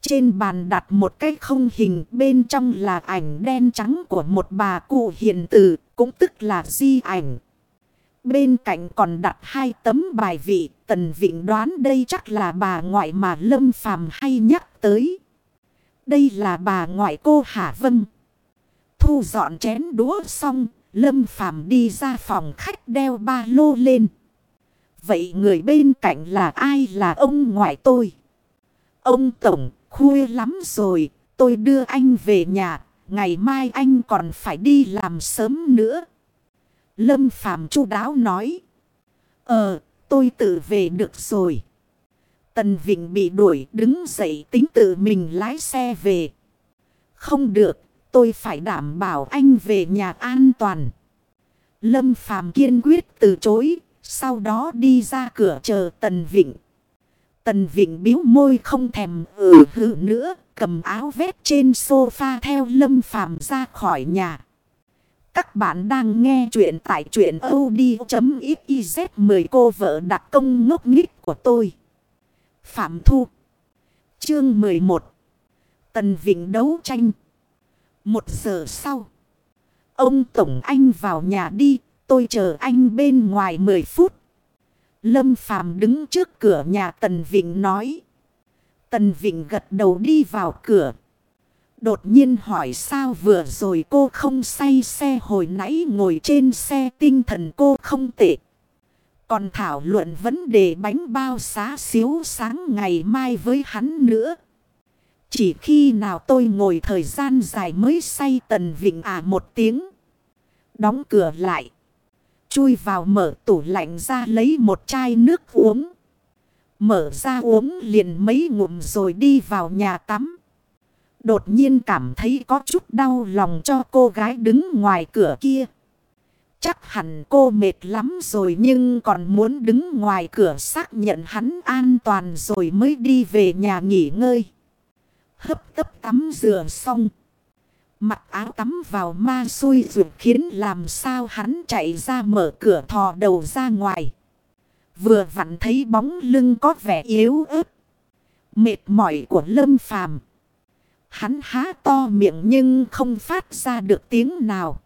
Trên bàn đặt một cái không hình bên trong là ảnh đen trắng của một bà cụ hiền tử, cũng tức là di ảnh. Bên cạnh còn đặt hai tấm bài vị, Tần Vịnh đoán đây chắc là bà ngoại mà Lâm Phàm hay nhắc tới. Đây là bà ngoại cô Hà Vân. Thu dọn chén đũa xong, Lâm Phàm đi ra phòng khách đeo ba lô lên. Vậy người bên cạnh là ai là ông ngoại tôi? Ông Tổng, khuya lắm rồi, tôi đưa anh về nhà, ngày mai anh còn phải đi làm sớm nữa. Lâm Phàm chu đáo nói. Ờ, tôi tự về được rồi. Tần Vịnh bị đuổi đứng dậy tính tự mình lái xe về. Không được, tôi phải đảm bảo anh về nhà an toàn. Lâm Phàm kiên quyết từ chối, sau đó đi ra cửa chờ Tần Vịnh. Tần Vịnh biếu môi không thèm ừ hử nữa, cầm áo vét trên sofa theo Lâm Phàm ra khỏi nhà. Các bạn đang nghe chuyện tại chuyện od.xyz 10 cô vợ đặc công ngốc nghích của tôi. Phạm Thu. Chương 11 Tần Vịnh đấu tranh. Một giờ sau, Ông Tổng Anh vào nhà đi. Tôi chờ anh bên ngoài 10 phút. Lâm Phàm đứng trước cửa nhà Tần Vịnh nói. Tần Vịnh gật đầu đi vào cửa. Đột nhiên hỏi sao vừa rồi cô không say xe hồi nãy ngồi trên xe tinh thần cô không tệ. Còn thảo luận vấn đề bánh bao xá xíu sáng ngày mai với hắn nữa. Chỉ khi nào tôi ngồi thời gian dài mới say tần vịnh à một tiếng. Đóng cửa lại. Chui vào mở tủ lạnh ra lấy một chai nước uống. Mở ra uống liền mấy ngụm rồi đi vào nhà tắm. Đột nhiên cảm thấy có chút đau lòng cho cô gái đứng ngoài cửa kia. Chắc hẳn cô mệt lắm rồi nhưng còn muốn đứng ngoài cửa xác nhận hắn an toàn rồi mới đi về nhà nghỉ ngơi. Hấp tấp tắm rửa xong. Mặc áo tắm vào ma xui ruột khiến làm sao hắn chạy ra mở cửa thò đầu ra ngoài. Vừa vặn thấy bóng lưng có vẻ yếu ớt. Mệt mỏi của lâm phàm. Hắn há to miệng nhưng không phát ra được tiếng nào.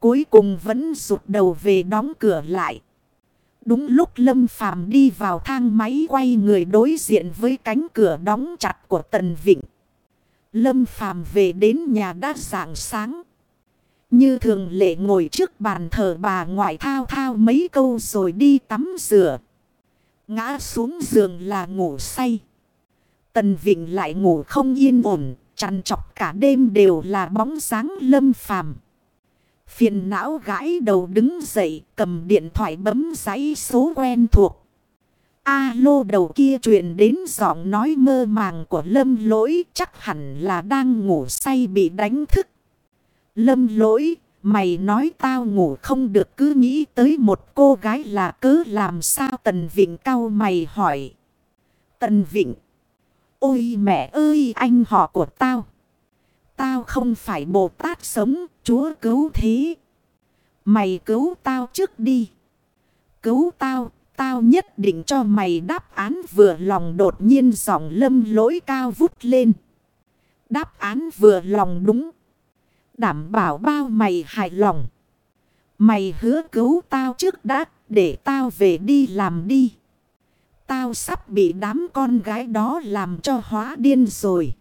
Cuối cùng vẫn rụt đầu về đóng cửa lại. Đúng lúc Lâm Phàm đi vào thang máy quay người đối diện với cánh cửa đóng chặt của Tần Vịnh. Lâm Phàm về đến nhà đã rạng sáng. Như thường lệ ngồi trước bàn thờ bà ngoại thao thao mấy câu rồi đi tắm rửa. Ngã xuống giường là ngủ say. Tần Vịnh lại ngủ không yên ổn, chăn chọc cả đêm đều là bóng sáng lâm phàm. Phiền não gãi đầu đứng dậy cầm điện thoại bấm giấy số quen thuộc. Alo đầu kia truyền đến giọng nói mơ màng của lâm lỗi chắc hẳn là đang ngủ say bị đánh thức. Lâm lỗi, mày nói tao ngủ không được cứ nghĩ tới một cô gái là cứ làm sao Tần Vịnh cao mày hỏi. Tần Vịnh. Ôi mẹ ơi anh họ của tao. Tao không phải Bồ Tát sống, Chúa cứu thế. Mày cứu tao trước đi. Cứu tao, tao nhất định cho mày đáp án vừa lòng đột nhiên giọng lâm lỗi cao vút lên. Đáp án vừa lòng đúng. Đảm bảo bao mày hài lòng. Mày hứa cứu tao trước đã, để tao về đi làm đi. Tao sắp bị đám con gái đó làm cho hóa điên rồi.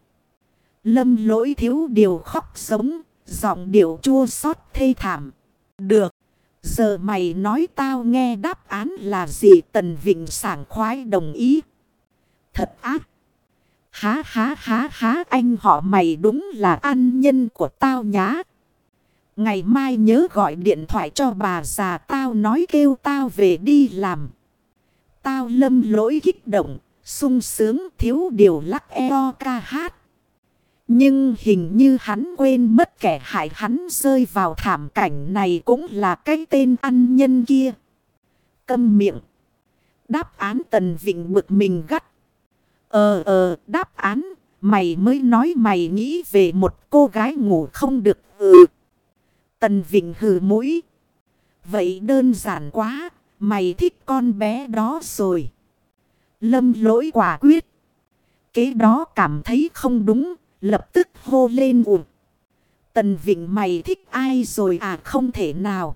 Lâm lỗi thiếu điều khóc sống, giọng điệu chua xót thê thảm. Được, giờ mày nói tao nghe đáp án là gì Tần Vịnh sảng khoái đồng ý. Thật ác. Há há há há anh họ mày đúng là an nhân của tao nhá. Ngày mai nhớ gọi điện thoại cho bà già tao nói kêu tao về đi làm. Tao lâm lỗi kích động, sung sướng thiếu điều lắc eo ca hát. Nhưng hình như hắn quên mất kẻ hại hắn rơi vào thảm cảnh này cũng là cái tên ăn nhân kia. Câm miệng. Đáp án tần vịnh bực mình gắt. Ờ ờ đáp án mày mới nói mày nghĩ về một cô gái ngủ không được ừ. Tần Vịnh hừ mũi. Vậy đơn giản quá, mày thích con bé đó rồi. Lâm lỗi quả quyết. Kế đó cảm thấy không đúng, lập tức hô lên ụt. Tần Vịnh mày thích ai rồi à không thể nào.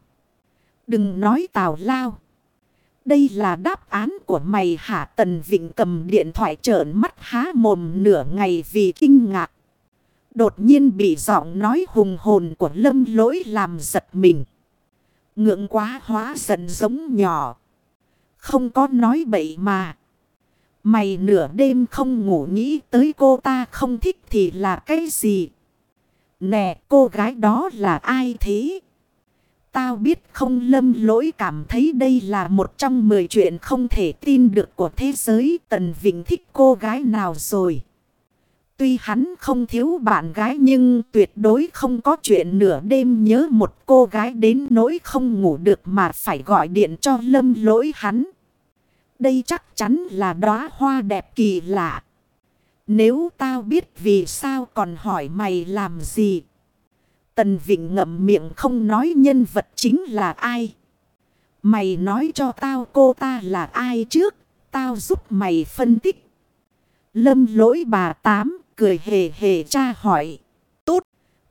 Đừng nói tào lao. Đây là đáp án của mày hả Tần Vịnh cầm điện thoại trợn mắt há mồm nửa ngày vì kinh ngạc. Đột nhiên bị giọng nói hùng hồn của lâm lỗi làm giật mình. Ngượng quá hóa giận giống nhỏ. Không có nói bậy mà. Mày nửa đêm không ngủ nghĩ tới cô ta không thích thì là cái gì? Nè, cô gái đó là ai thế? Tao biết không lâm lỗi cảm thấy đây là một trong mười chuyện không thể tin được của thế giới. Tần Vịnh thích cô gái nào rồi? Tuy hắn không thiếu bạn gái nhưng tuyệt đối không có chuyện nửa đêm nhớ một cô gái đến nỗi không ngủ được mà phải gọi điện cho lâm lỗi hắn. Đây chắc chắn là đóa hoa đẹp kỳ lạ. Nếu tao biết vì sao còn hỏi mày làm gì. Tần Vịnh ngậm miệng không nói nhân vật chính là ai. Mày nói cho tao cô ta là ai trước. Tao giúp mày phân tích. Lâm lỗi bà tám cười hề hề tra hỏi. Tốt,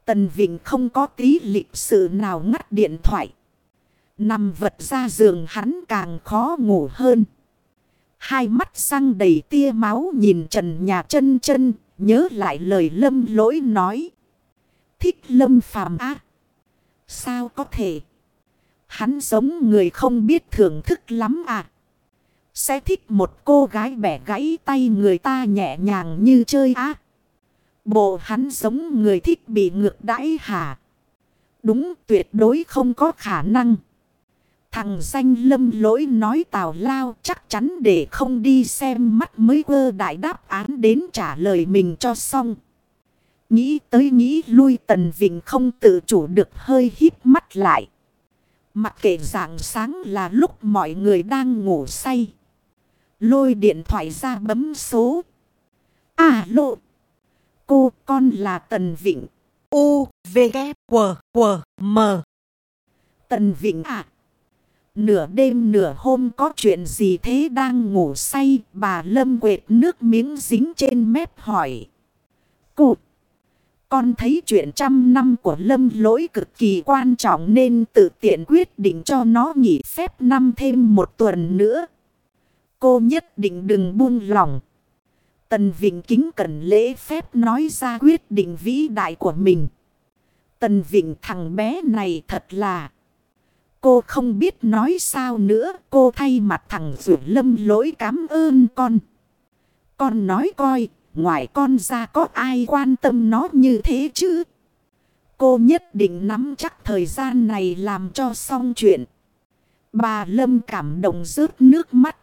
Tần Vịnh không có tí lịch sự nào ngắt điện thoại. Nằm vật ra giường hắn càng khó ngủ hơn. Hai mắt răng đầy tia máu nhìn trần nhà chân chân, nhớ lại lời lâm lỗi nói. Thích lâm phàm á. sao có thể? Hắn giống người không biết thưởng thức lắm à. Sẽ thích một cô gái bẻ gãy tay người ta nhẹ nhàng như chơi á. Bộ hắn giống người thích bị ngược đãi hả? Đúng, tuyệt đối không có khả năng. Thằng danh lâm lỗi nói tào lao chắc chắn để không đi xem mắt mới vơ đại đáp án đến trả lời mình cho xong. Nghĩ tới nghĩ lui tần vịnh không tự chủ được hơi hít mắt lại. Mặc kệ dạng sáng là lúc mọi người đang ngủ say. Lôi điện thoại ra bấm số. À lộ. Cô con là Tần Vịnh. U, V, K, W, W, M. Tần Vịnh à. Nửa đêm nửa hôm có chuyện gì thế đang ngủ say. Bà Lâm quệt nước miếng dính trên mép hỏi. Cô. Con thấy chuyện trăm năm của Lâm lỗi cực kỳ quan trọng nên tự tiện quyết định cho nó nghỉ phép năm thêm một tuần nữa. Cô nhất định đừng buông lòng. Tần Vịnh kính cẩn lễ phép nói ra quyết định vĩ đại của mình. Tần Vịnh thằng bé này thật là... Cô không biết nói sao nữa. Cô thay mặt thằng Dụ Lâm lỗi cảm ơn con. Con nói coi, ngoài con ra có ai quan tâm nó như thế chứ? Cô nhất định nắm chắc thời gian này làm cho xong chuyện. Bà Lâm cảm động rớt nước mắt.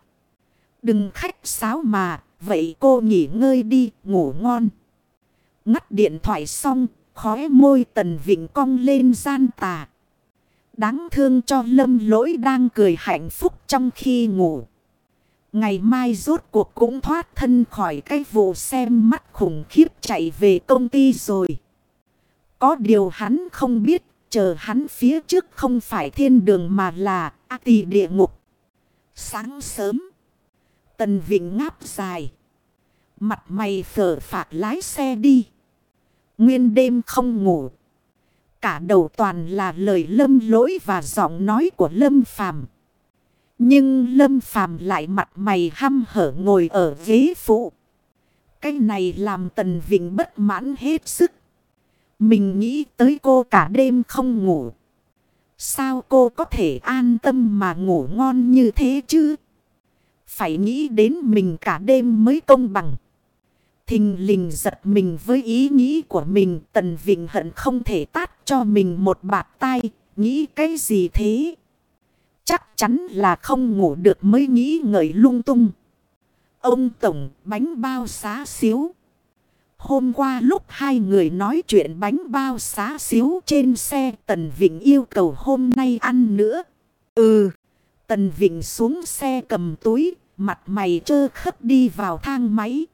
Đừng khách sáo mà, Vậy cô nghỉ ngơi đi, ngủ ngon. Ngắt điện thoại xong, khóe môi tần vịnh cong lên gian tà. Đáng thương cho lâm lỗi đang cười hạnh phúc trong khi ngủ. Ngày mai rốt cuộc cũng thoát thân khỏi cái vụ xem mắt khủng khiếp chạy về công ty rồi. Có điều hắn không biết, chờ hắn phía trước không phải thiên đường mà là A tỳ địa ngục. Sáng sớm. Tần Vịnh ngáp dài. Mặt mày phở phạt lái xe đi. Nguyên đêm không ngủ. Cả đầu toàn là lời lâm lỗi và giọng nói của lâm phàm. Nhưng lâm phàm lại mặt mày hăm hở ngồi ở ghế phụ. Cái này làm Tần Vịnh bất mãn hết sức. Mình nghĩ tới cô cả đêm không ngủ. Sao cô có thể an tâm mà ngủ ngon như thế chứ? Phải nghĩ đến mình cả đêm mới công bằng. Thình lình giật mình với ý nghĩ của mình. Tần Vịnh hận không thể tát cho mình một bạt tay. Nghĩ cái gì thế? Chắc chắn là không ngủ được mới nghĩ ngợi lung tung. Ông Tổng, bánh bao xá xíu. Hôm qua lúc hai người nói chuyện bánh bao xá xíu trên xe, Tần Vịnh yêu cầu hôm nay ăn nữa. Ừ. Tần Vịnh xuống xe cầm túi, mặt mày trơ khấp đi vào thang máy.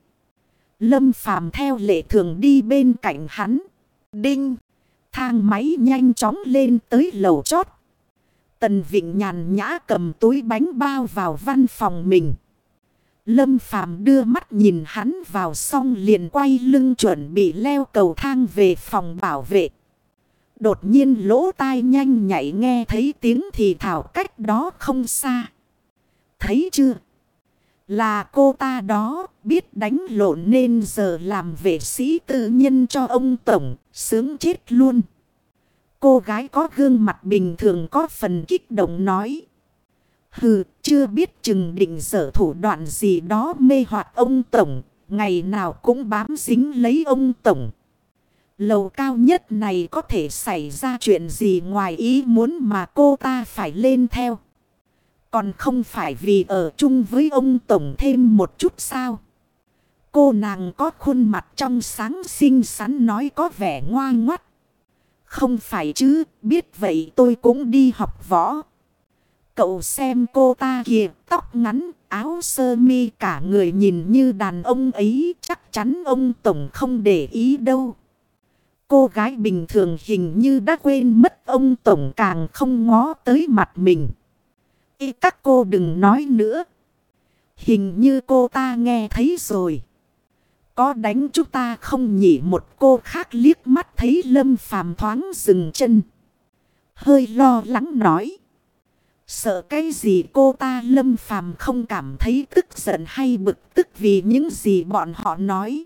Lâm Phàm theo lệ thường đi bên cạnh hắn. Đinh. Thang máy nhanh chóng lên tới lầu chót. Tần Vịnh nhàn nhã cầm túi bánh bao vào văn phòng mình. Lâm Phàm đưa mắt nhìn hắn vào xong liền quay lưng chuẩn bị leo cầu thang về phòng bảo vệ. Đột nhiên lỗ tai nhanh nhảy nghe thấy tiếng thì thảo cách đó không xa. Thấy chưa? Là cô ta đó biết đánh lộn nên giờ làm vệ sĩ tự nhân cho ông Tổng, sướng chết luôn. Cô gái có gương mặt bình thường có phần kích động nói. Hừ, chưa biết chừng định sở thủ đoạn gì đó mê hoặc ông Tổng, ngày nào cũng bám dính lấy ông Tổng. Lầu cao nhất này có thể xảy ra chuyện gì ngoài ý muốn mà cô ta phải lên theo. Còn không phải vì ở chung với ông Tổng thêm một chút sao. Cô nàng có khuôn mặt trong sáng xinh xắn nói có vẻ ngoa ngoắt. Không phải chứ, biết vậy tôi cũng đi học võ. Cậu xem cô ta kìa, tóc ngắn, áo sơ mi cả người nhìn như đàn ông ấy, chắc chắn ông Tổng không để ý đâu. Cô gái bình thường hình như đã quên mất ông Tổng càng không ngó tới mặt mình. Ý các cô đừng nói nữa. Hình như cô ta nghe thấy rồi. Có đánh chúng ta không nhỉ một cô khác liếc mắt thấy lâm phàm thoáng dừng chân. Hơi lo lắng nói. Sợ cái gì cô ta lâm phàm không cảm thấy tức giận hay bực tức vì những gì bọn họ nói.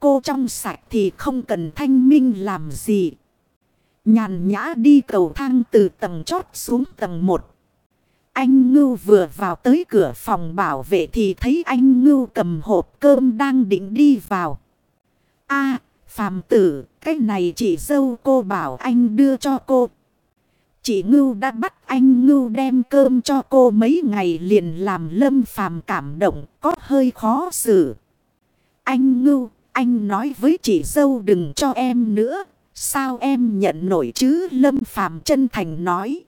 Cô trong sạch thì không cần thanh minh làm gì. Nhàn nhã đi cầu thang từ tầng chót xuống tầng 1. Anh Ngưu vừa vào tới cửa phòng bảo vệ thì thấy anh Ngưu cầm hộp cơm đang định đi vào. a phàm tử, cái này chị dâu cô bảo anh đưa cho cô. Chị Ngưu đã bắt anh Ngưu đem cơm cho cô mấy ngày liền làm lâm phàm cảm động, có hơi khó xử. Anh Ngưu, anh nói với chị dâu đừng cho em nữa, sao em nhận nổi chứ lâm phàm chân thành nói.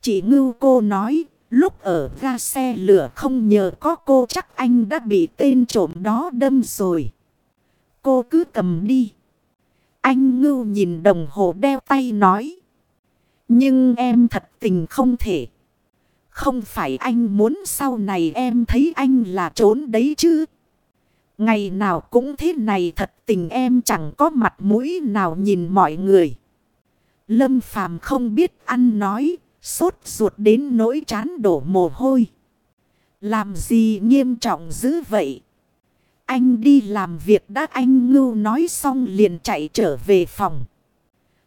Chị Ngưu cô nói, lúc ở ga xe lửa không nhờ có cô chắc anh đã bị tên trộm đó đâm rồi. Cô cứ cầm đi. Anh Ngưu nhìn đồng hồ đeo tay nói. Nhưng em thật tình không thể. Không phải anh muốn sau này em thấy anh là trốn đấy chứ. Ngày nào cũng thế này thật tình em chẳng có mặt mũi nào nhìn mọi người. Lâm Phàm không biết ăn nói, sốt ruột đến nỗi chán đổ mồ hôi. Làm gì nghiêm trọng dữ vậy? Anh đi làm việc đã anh ngưu nói xong liền chạy trở về phòng.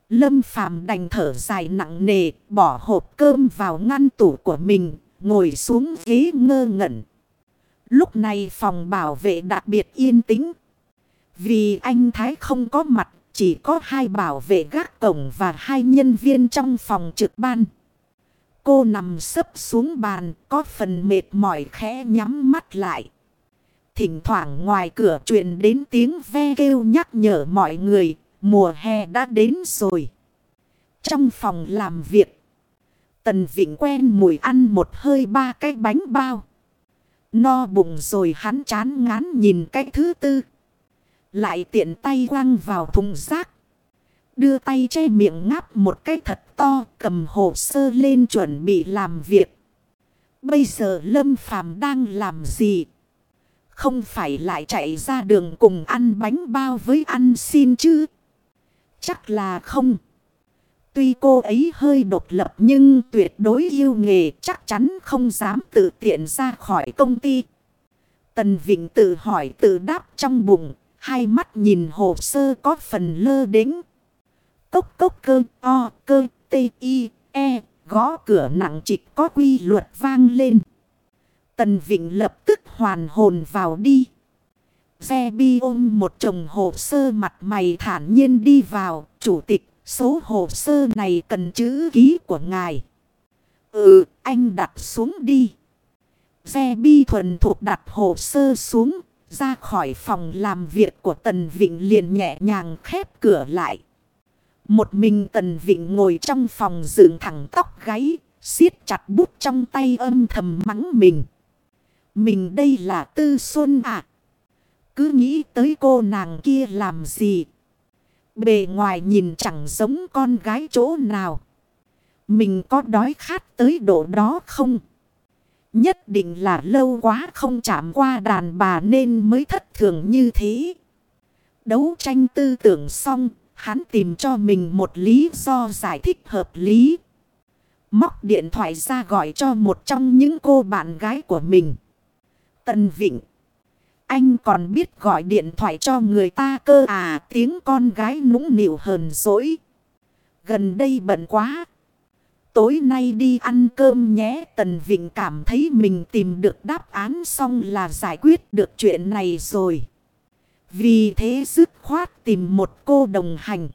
Lâm Phàm đành thở dài nặng nề, bỏ hộp cơm vào ngăn tủ của mình, ngồi xuống ghế ngơ ngẩn. Lúc này phòng bảo vệ đặc biệt yên tĩnh. Vì anh Thái không có mặt, chỉ có hai bảo vệ gác cổng và hai nhân viên trong phòng trực ban. Cô nằm sấp xuống bàn, có phần mệt mỏi khẽ nhắm mắt lại. Thỉnh thoảng ngoài cửa truyền đến tiếng ve kêu nhắc nhở mọi người, Mùa hè đã đến rồi. Trong phòng làm việc. Tần Vịnh quen mùi ăn một hơi ba cái bánh bao. No bụng rồi hắn chán ngán nhìn cái thứ tư. Lại tiện tay quăng vào thùng rác. Đưa tay che miệng ngáp một cái thật to, cầm hồ sơ lên chuẩn bị làm việc. Bây giờ Lâm Phàm đang làm gì? Không phải lại chạy ra đường cùng ăn bánh bao với ăn xin chứ? Chắc là không. Tuy cô ấy hơi độc lập nhưng tuyệt đối yêu nghề chắc chắn không dám tự tiện ra khỏi công ty. Tần Vịnh tự hỏi tự đáp trong bụng, hai mắt nhìn hồ sơ có phần lơ đính. Cốc cốc cơ o cơ t i e gõ cửa nặng trịch có quy luật vang lên. Tần Vịnh lập tức hoàn hồn vào đi. Xe bi ôm một chồng hồ sơ mặt mày thản nhiên đi vào. Chủ tịch, số hồ sơ này cần chữ ký của ngài. Ừ, anh đặt xuống đi. Xe bi thuần thuộc đặt hồ sơ xuống. Ra khỏi phòng làm việc của Tần Vịnh liền nhẹ nhàng khép cửa lại. Một mình Tần Vịnh ngồi trong phòng dựng thẳng tóc gáy, siết chặt bút trong tay âm thầm mắng mình. Mình đây là Tư Xuân à? Cứ nghĩ tới cô nàng kia làm gì? Bề ngoài nhìn chẳng giống con gái chỗ nào. Mình có đói khát tới độ đó không? Nhất định là lâu quá không chạm qua đàn bà nên mới thất thường như thế. Đấu tranh tư tưởng xong, Hắn tìm cho mình một lý do giải thích hợp lý. Móc điện thoại ra gọi cho một trong những cô bạn gái của mình. Tần Vịnh. Anh còn biết gọi điện thoại cho người ta cơ à tiếng con gái nũng nịu hờn dỗi. Gần đây bận quá. Tối nay đi ăn cơm nhé. Tần Vịnh cảm thấy mình tìm được đáp án xong là giải quyết được chuyện này rồi. Vì thế dứt khoát tìm một cô đồng hành.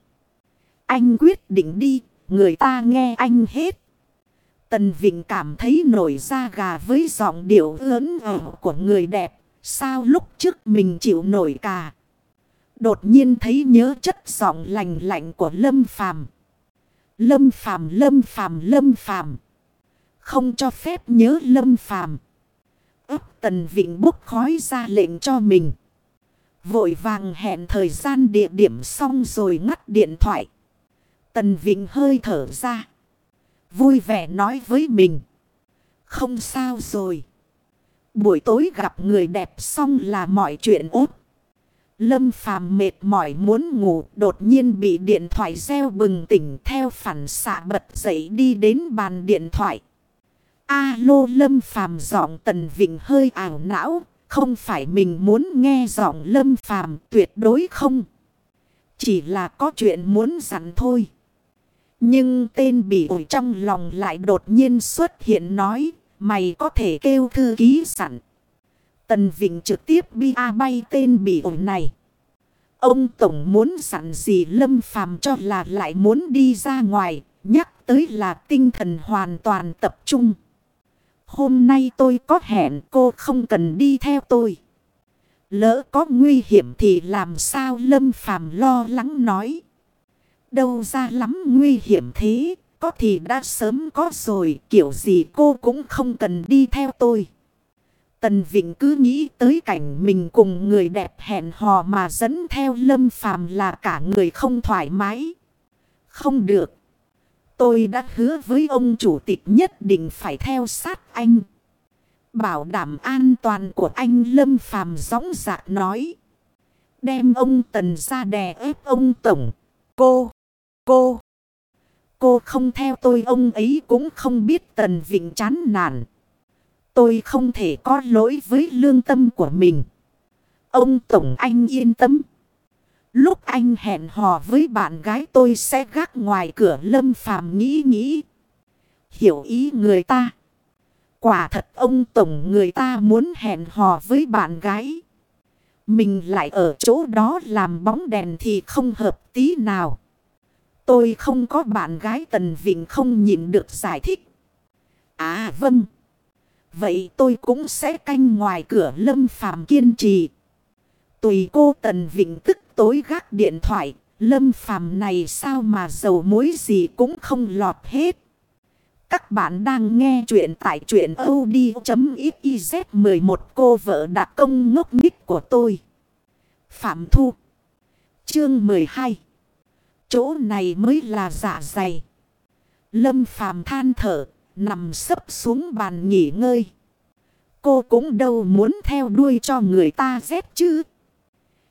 Anh quyết định đi, người ta nghe anh hết. Tần Vịnh cảm thấy nổi da gà với giọng điệu lớn ở của người đẹp. Sao lúc trước mình chịu nổi cả. Đột nhiên thấy nhớ chất giọng lành lạnh của Lâm Phàm. Lâm Phàm, Lâm Phàm, Lâm Phàm. Không cho phép nhớ Lâm Phàm. ấp Tần Vịnh bốc khói ra lệnh cho mình. Vội vàng hẹn thời gian địa điểm xong rồi ngắt điện thoại. Tần Vịnh hơi thở ra. Vui vẻ nói với mình. Không sao rồi. Buổi tối gặp người đẹp xong là mọi chuyện út. Lâm phàm mệt mỏi muốn ngủ, đột nhiên bị điện thoại reo bừng tỉnh, theo phản xạ bật dậy đi đến bàn điện thoại. Alo, lâm phàm giọng tần vịnh hơi ảo não, không phải mình muốn nghe giọng lâm phàm, tuyệt đối không. Chỉ là có chuyện muốn dặn thôi. Nhưng tên bị ổi trong lòng lại đột nhiên xuất hiện nói. Mày có thể kêu thư ký sẵn, Tần Vịnh trực tiếp bi a bay tên bị ổn này. Ông Tổng muốn sẵn gì lâm phàm cho là lại muốn đi ra ngoài. Nhắc tới là tinh thần hoàn toàn tập trung. Hôm nay tôi có hẹn cô không cần đi theo tôi. Lỡ có nguy hiểm thì làm sao Lâm Phàm lo lắng nói. Đâu ra lắm nguy hiểm thế, có thì đã sớm có rồi, kiểu gì cô cũng không cần đi theo tôi. Tần Vịnh cứ nghĩ tới cảnh mình cùng người đẹp hẹn hò mà dẫn theo Lâm Phàm là cả người không thoải mái. Không được. Tôi đã hứa với ông chủ tịch nhất định phải theo sát anh. Bảo đảm an toàn của anh Lâm Phàm gióng dạc nói. Đem ông Tần ra đè ép ông Tổng. Cô, cô, cô không theo tôi, ông ấy cũng không biết Tần Vịnh chán nản. Tôi không thể có lỗi với lương tâm của mình. Ông Tổng anh yên tâm. Lúc anh hẹn hò với bạn gái tôi sẽ gác ngoài cửa lâm phàm nghĩ nghĩ. Hiểu ý người ta. Quả thật ông Tổng người ta muốn hẹn hò với bạn gái. Mình lại ở chỗ đó làm bóng đèn thì không hợp tí nào. Tôi không có bạn gái Tần Vịnh không nhìn được giải thích. À vâng. Vậy tôi cũng sẽ canh ngoài cửa lâm phàm kiên trì. Tùy cô Tần Vịnh tức tối gác điện thoại. Lâm phàm này sao mà dầu muối gì cũng không lọt hết. Các bạn đang nghe chuyện tại chuyện od.xyz 11 cô vợ đặc công ngốc nghích của tôi. Phạm Thu Chương 12 Chỗ này mới là giả dạ dày. Lâm phàm than thở, nằm sấp xuống bàn nghỉ ngơi. Cô cũng đâu muốn theo đuôi cho người ta rét chứ.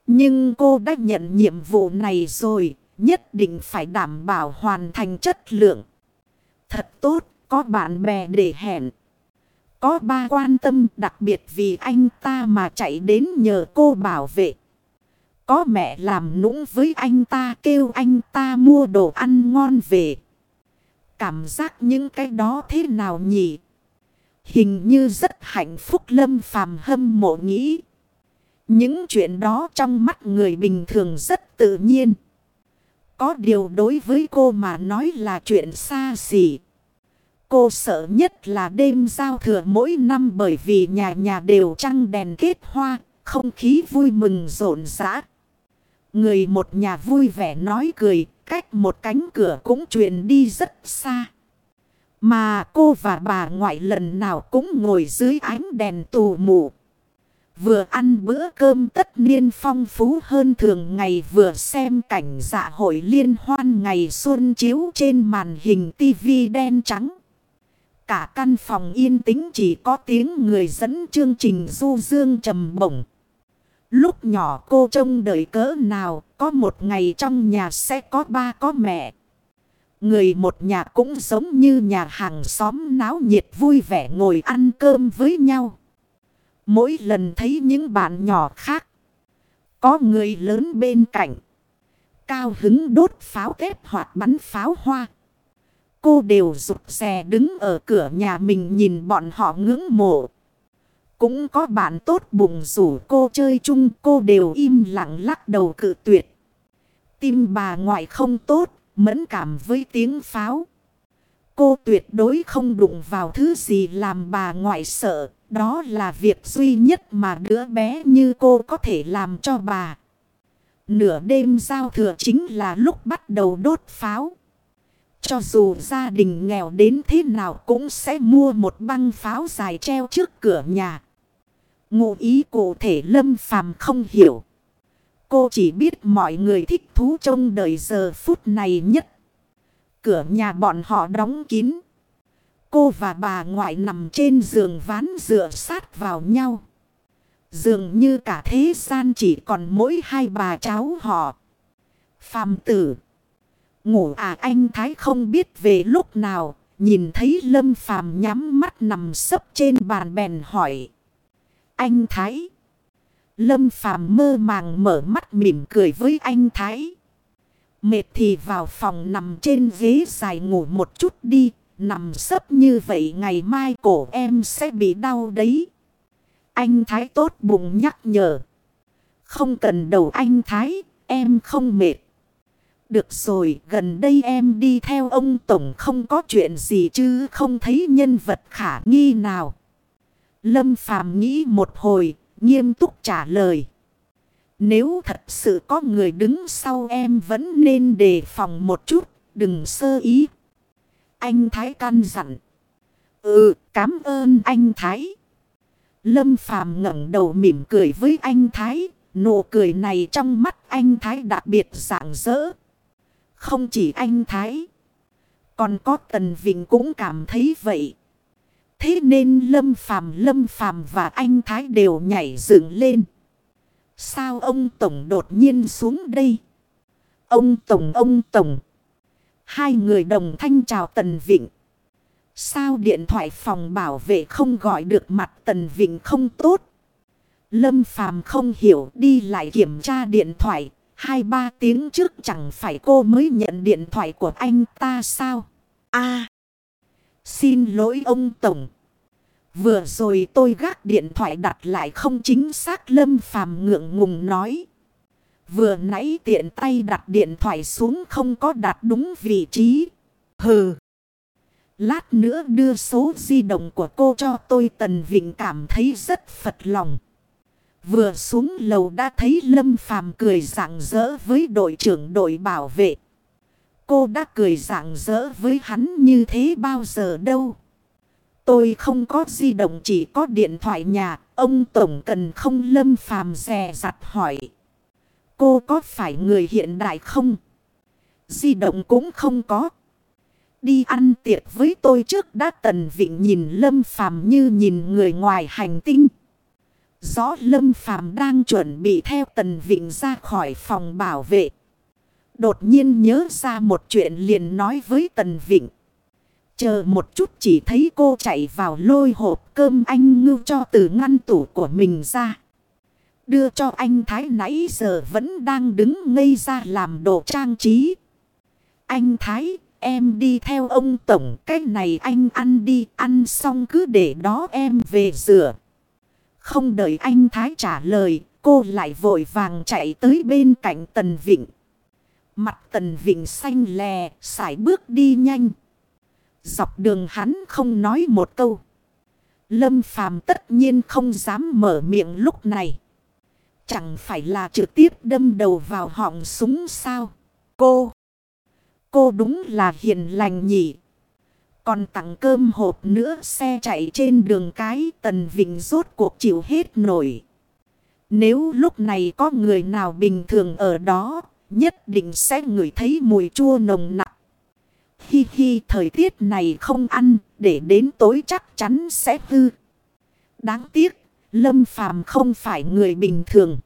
Nhưng cô đã nhận nhiệm vụ này rồi, nhất định phải đảm bảo hoàn thành chất lượng. Thật tốt, có bạn bè để hẹn. Có ba quan tâm đặc biệt vì anh ta mà chạy đến nhờ cô bảo vệ. Có mẹ làm nũng với anh ta kêu anh ta mua đồ ăn ngon về. Cảm giác những cái đó thế nào nhỉ? Hình như rất hạnh phúc lâm phàm hâm mộ nghĩ. Những chuyện đó trong mắt người bình thường rất tự nhiên. Có điều đối với cô mà nói là chuyện xa xỉ. Cô sợ nhất là đêm giao thừa mỗi năm bởi vì nhà nhà đều trăng đèn kết hoa, không khí vui mừng rộn rã. Người một nhà vui vẻ nói cười, cách một cánh cửa cũng truyền đi rất xa. Mà cô và bà ngoại lần nào cũng ngồi dưới ánh đèn tù mù. Vừa ăn bữa cơm tất niên phong phú hơn thường ngày vừa xem cảnh dạ hội liên hoan ngày xuân chiếu trên màn hình tivi đen trắng. Cả căn phòng yên tĩnh chỉ có tiếng người dẫn chương trình du dương trầm bổng. Lúc nhỏ cô trông đợi cỡ nào, có một ngày trong nhà sẽ có ba có mẹ. Người một nhà cũng giống như nhà hàng xóm náo nhiệt vui vẻ ngồi ăn cơm với nhau. Mỗi lần thấy những bạn nhỏ khác, có người lớn bên cạnh. Cao hứng đốt pháo kép hoặc bắn pháo hoa. Cô đều rụt rè đứng ở cửa nhà mình nhìn bọn họ ngưỡng mộ. Cũng có bạn tốt bụng rủ cô chơi chung cô đều im lặng lắc đầu cự tuyệt. Tim bà ngoại không tốt, mẫn cảm với tiếng pháo. Cô tuyệt đối không đụng vào thứ gì làm bà ngoại sợ. Đó là việc duy nhất mà đứa bé như cô có thể làm cho bà. Nửa đêm giao thừa chính là lúc bắt đầu đốt pháo. Cho dù gia đình nghèo đến thế nào cũng sẽ mua một băng pháo dài treo trước cửa nhà. Ngụ ý cụ thể lâm phàm không hiểu. Cô chỉ biết mọi người thích thú trong đời giờ phút này nhất. Cửa nhà bọn họ đóng kín. Cô và bà ngoại nằm trên giường ván dựa sát vào nhau. Dường như cả thế gian chỉ còn mỗi hai bà cháu họ. Phàm tử. Ngủ à anh Thái không biết về lúc nào. Nhìn thấy Lâm Phàm nhắm mắt nằm sấp trên bàn bèn hỏi. Anh Thái. Lâm Phàm mơ màng mở mắt mỉm cười với anh Thái. Mệt thì vào phòng nằm trên ghế dài ngủ một chút đi. Nằm sấp như vậy ngày mai cổ em sẽ bị đau đấy. Anh Thái tốt bụng nhắc nhở. Không cần đầu anh Thái, em không mệt. Được rồi, gần đây em đi theo ông Tổng không có chuyện gì chứ không thấy nhân vật khả nghi nào. Lâm Phàm nghĩ một hồi, nghiêm túc trả lời. Nếu thật sự có người đứng sau em vẫn nên đề phòng một chút, đừng sơ ý. Anh Thái căn dặn. Ừ, cảm ơn anh Thái. Lâm Phàm ngẩng đầu mỉm cười với anh Thái. Nụ cười này trong mắt anh Thái đặc biệt rạng rỡ. Không chỉ anh Thái. Còn có Tần Vịnh cũng cảm thấy vậy. Thế nên Lâm Phàm Lâm Phàm và anh Thái đều nhảy dựng lên. Sao ông Tổng đột nhiên xuống đây? Ông Tổng ông Tổng. Hai người đồng thanh chào Tần Vịnh. Sao điện thoại phòng bảo vệ không gọi được mặt Tần Vịnh không tốt? Lâm Phàm không hiểu, đi lại kiểm tra điện thoại. Hai ba tiếng trước chẳng phải cô mới nhận điện thoại của anh ta sao? a Xin lỗi ông Tổng. Vừa rồi tôi gác điện thoại đặt lại không chính xác Lâm Phàm ngượng ngùng nói. Vừa nãy tiện tay đặt điện thoại xuống không có đặt đúng vị trí. Hừ. Lát nữa đưa số di động của cô cho tôi Tần Vịnh cảm thấy rất phật lòng. Vừa xuống lầu đã thấy Lâm Phàm cười rạng rỡ với đội trưởng đội bảo vệ. Cô đã cười rạng rỡ với hắn như thế bao giờ đâu. Tôi không có di động, chỉ có điện thoại nhà. Ông Tổng cần không Lâm Phàm rè rặt hỏi. Cô có phải người hiện đại không? Di động cũng không có. Đi ăn tiệc với tôi trước đã Tần Vịnh nhìn Lâm Phàm như nhìn người ngoài hành tinh. Rõ Lâm Phàm đang chuẩn bị theo Tần Vịnh ra khỏi phòng bảo vệ. Đột nhiên nhớ ra một chuyện liền nói với Tần Vịnh. Chờ một chút chỉ thấy cô chạy vào lôi hộp cơm anh ngưu cho từ ngăn tủ của mình ra. Đưa cho anh Thái nãy giờ vẫn đang đứng ngây ra làm đồ trang trí. Anh Thái, em đi theo ông Tổng, cái này anh ăn đi, ăn xong cứ để đó em về rửa. Không đợi anh Thái trả lời, cô lại vội vàng chạy tới bên cạnh Tần Vịnh. Mặt Tần Vịnh xanh lè, sải bước đi nhanh. Dọc đường hắn không nói một câu. Lâm Phàm tất nhiên không dám mở miệng lúc này. Chẳng phải là trực tiếp đâm đầu vào họng súng sao. Cô. Cô đúng là hiền lành nhỉ. Còn tặng cơm hộp nữa xe chạy trên đường cái tần vịnh rốt cuộc chịu hết nổi. Nếu lúc này có người nào bình thường ở đó, nhất định sẽ ngửi thấy mùi chua nồng nặng. Hi hi thời tiết này không ăn, để đến tối chắc chắn sẽ hư. Đáng tiếc, Lâm Phàm không phải người bình thường.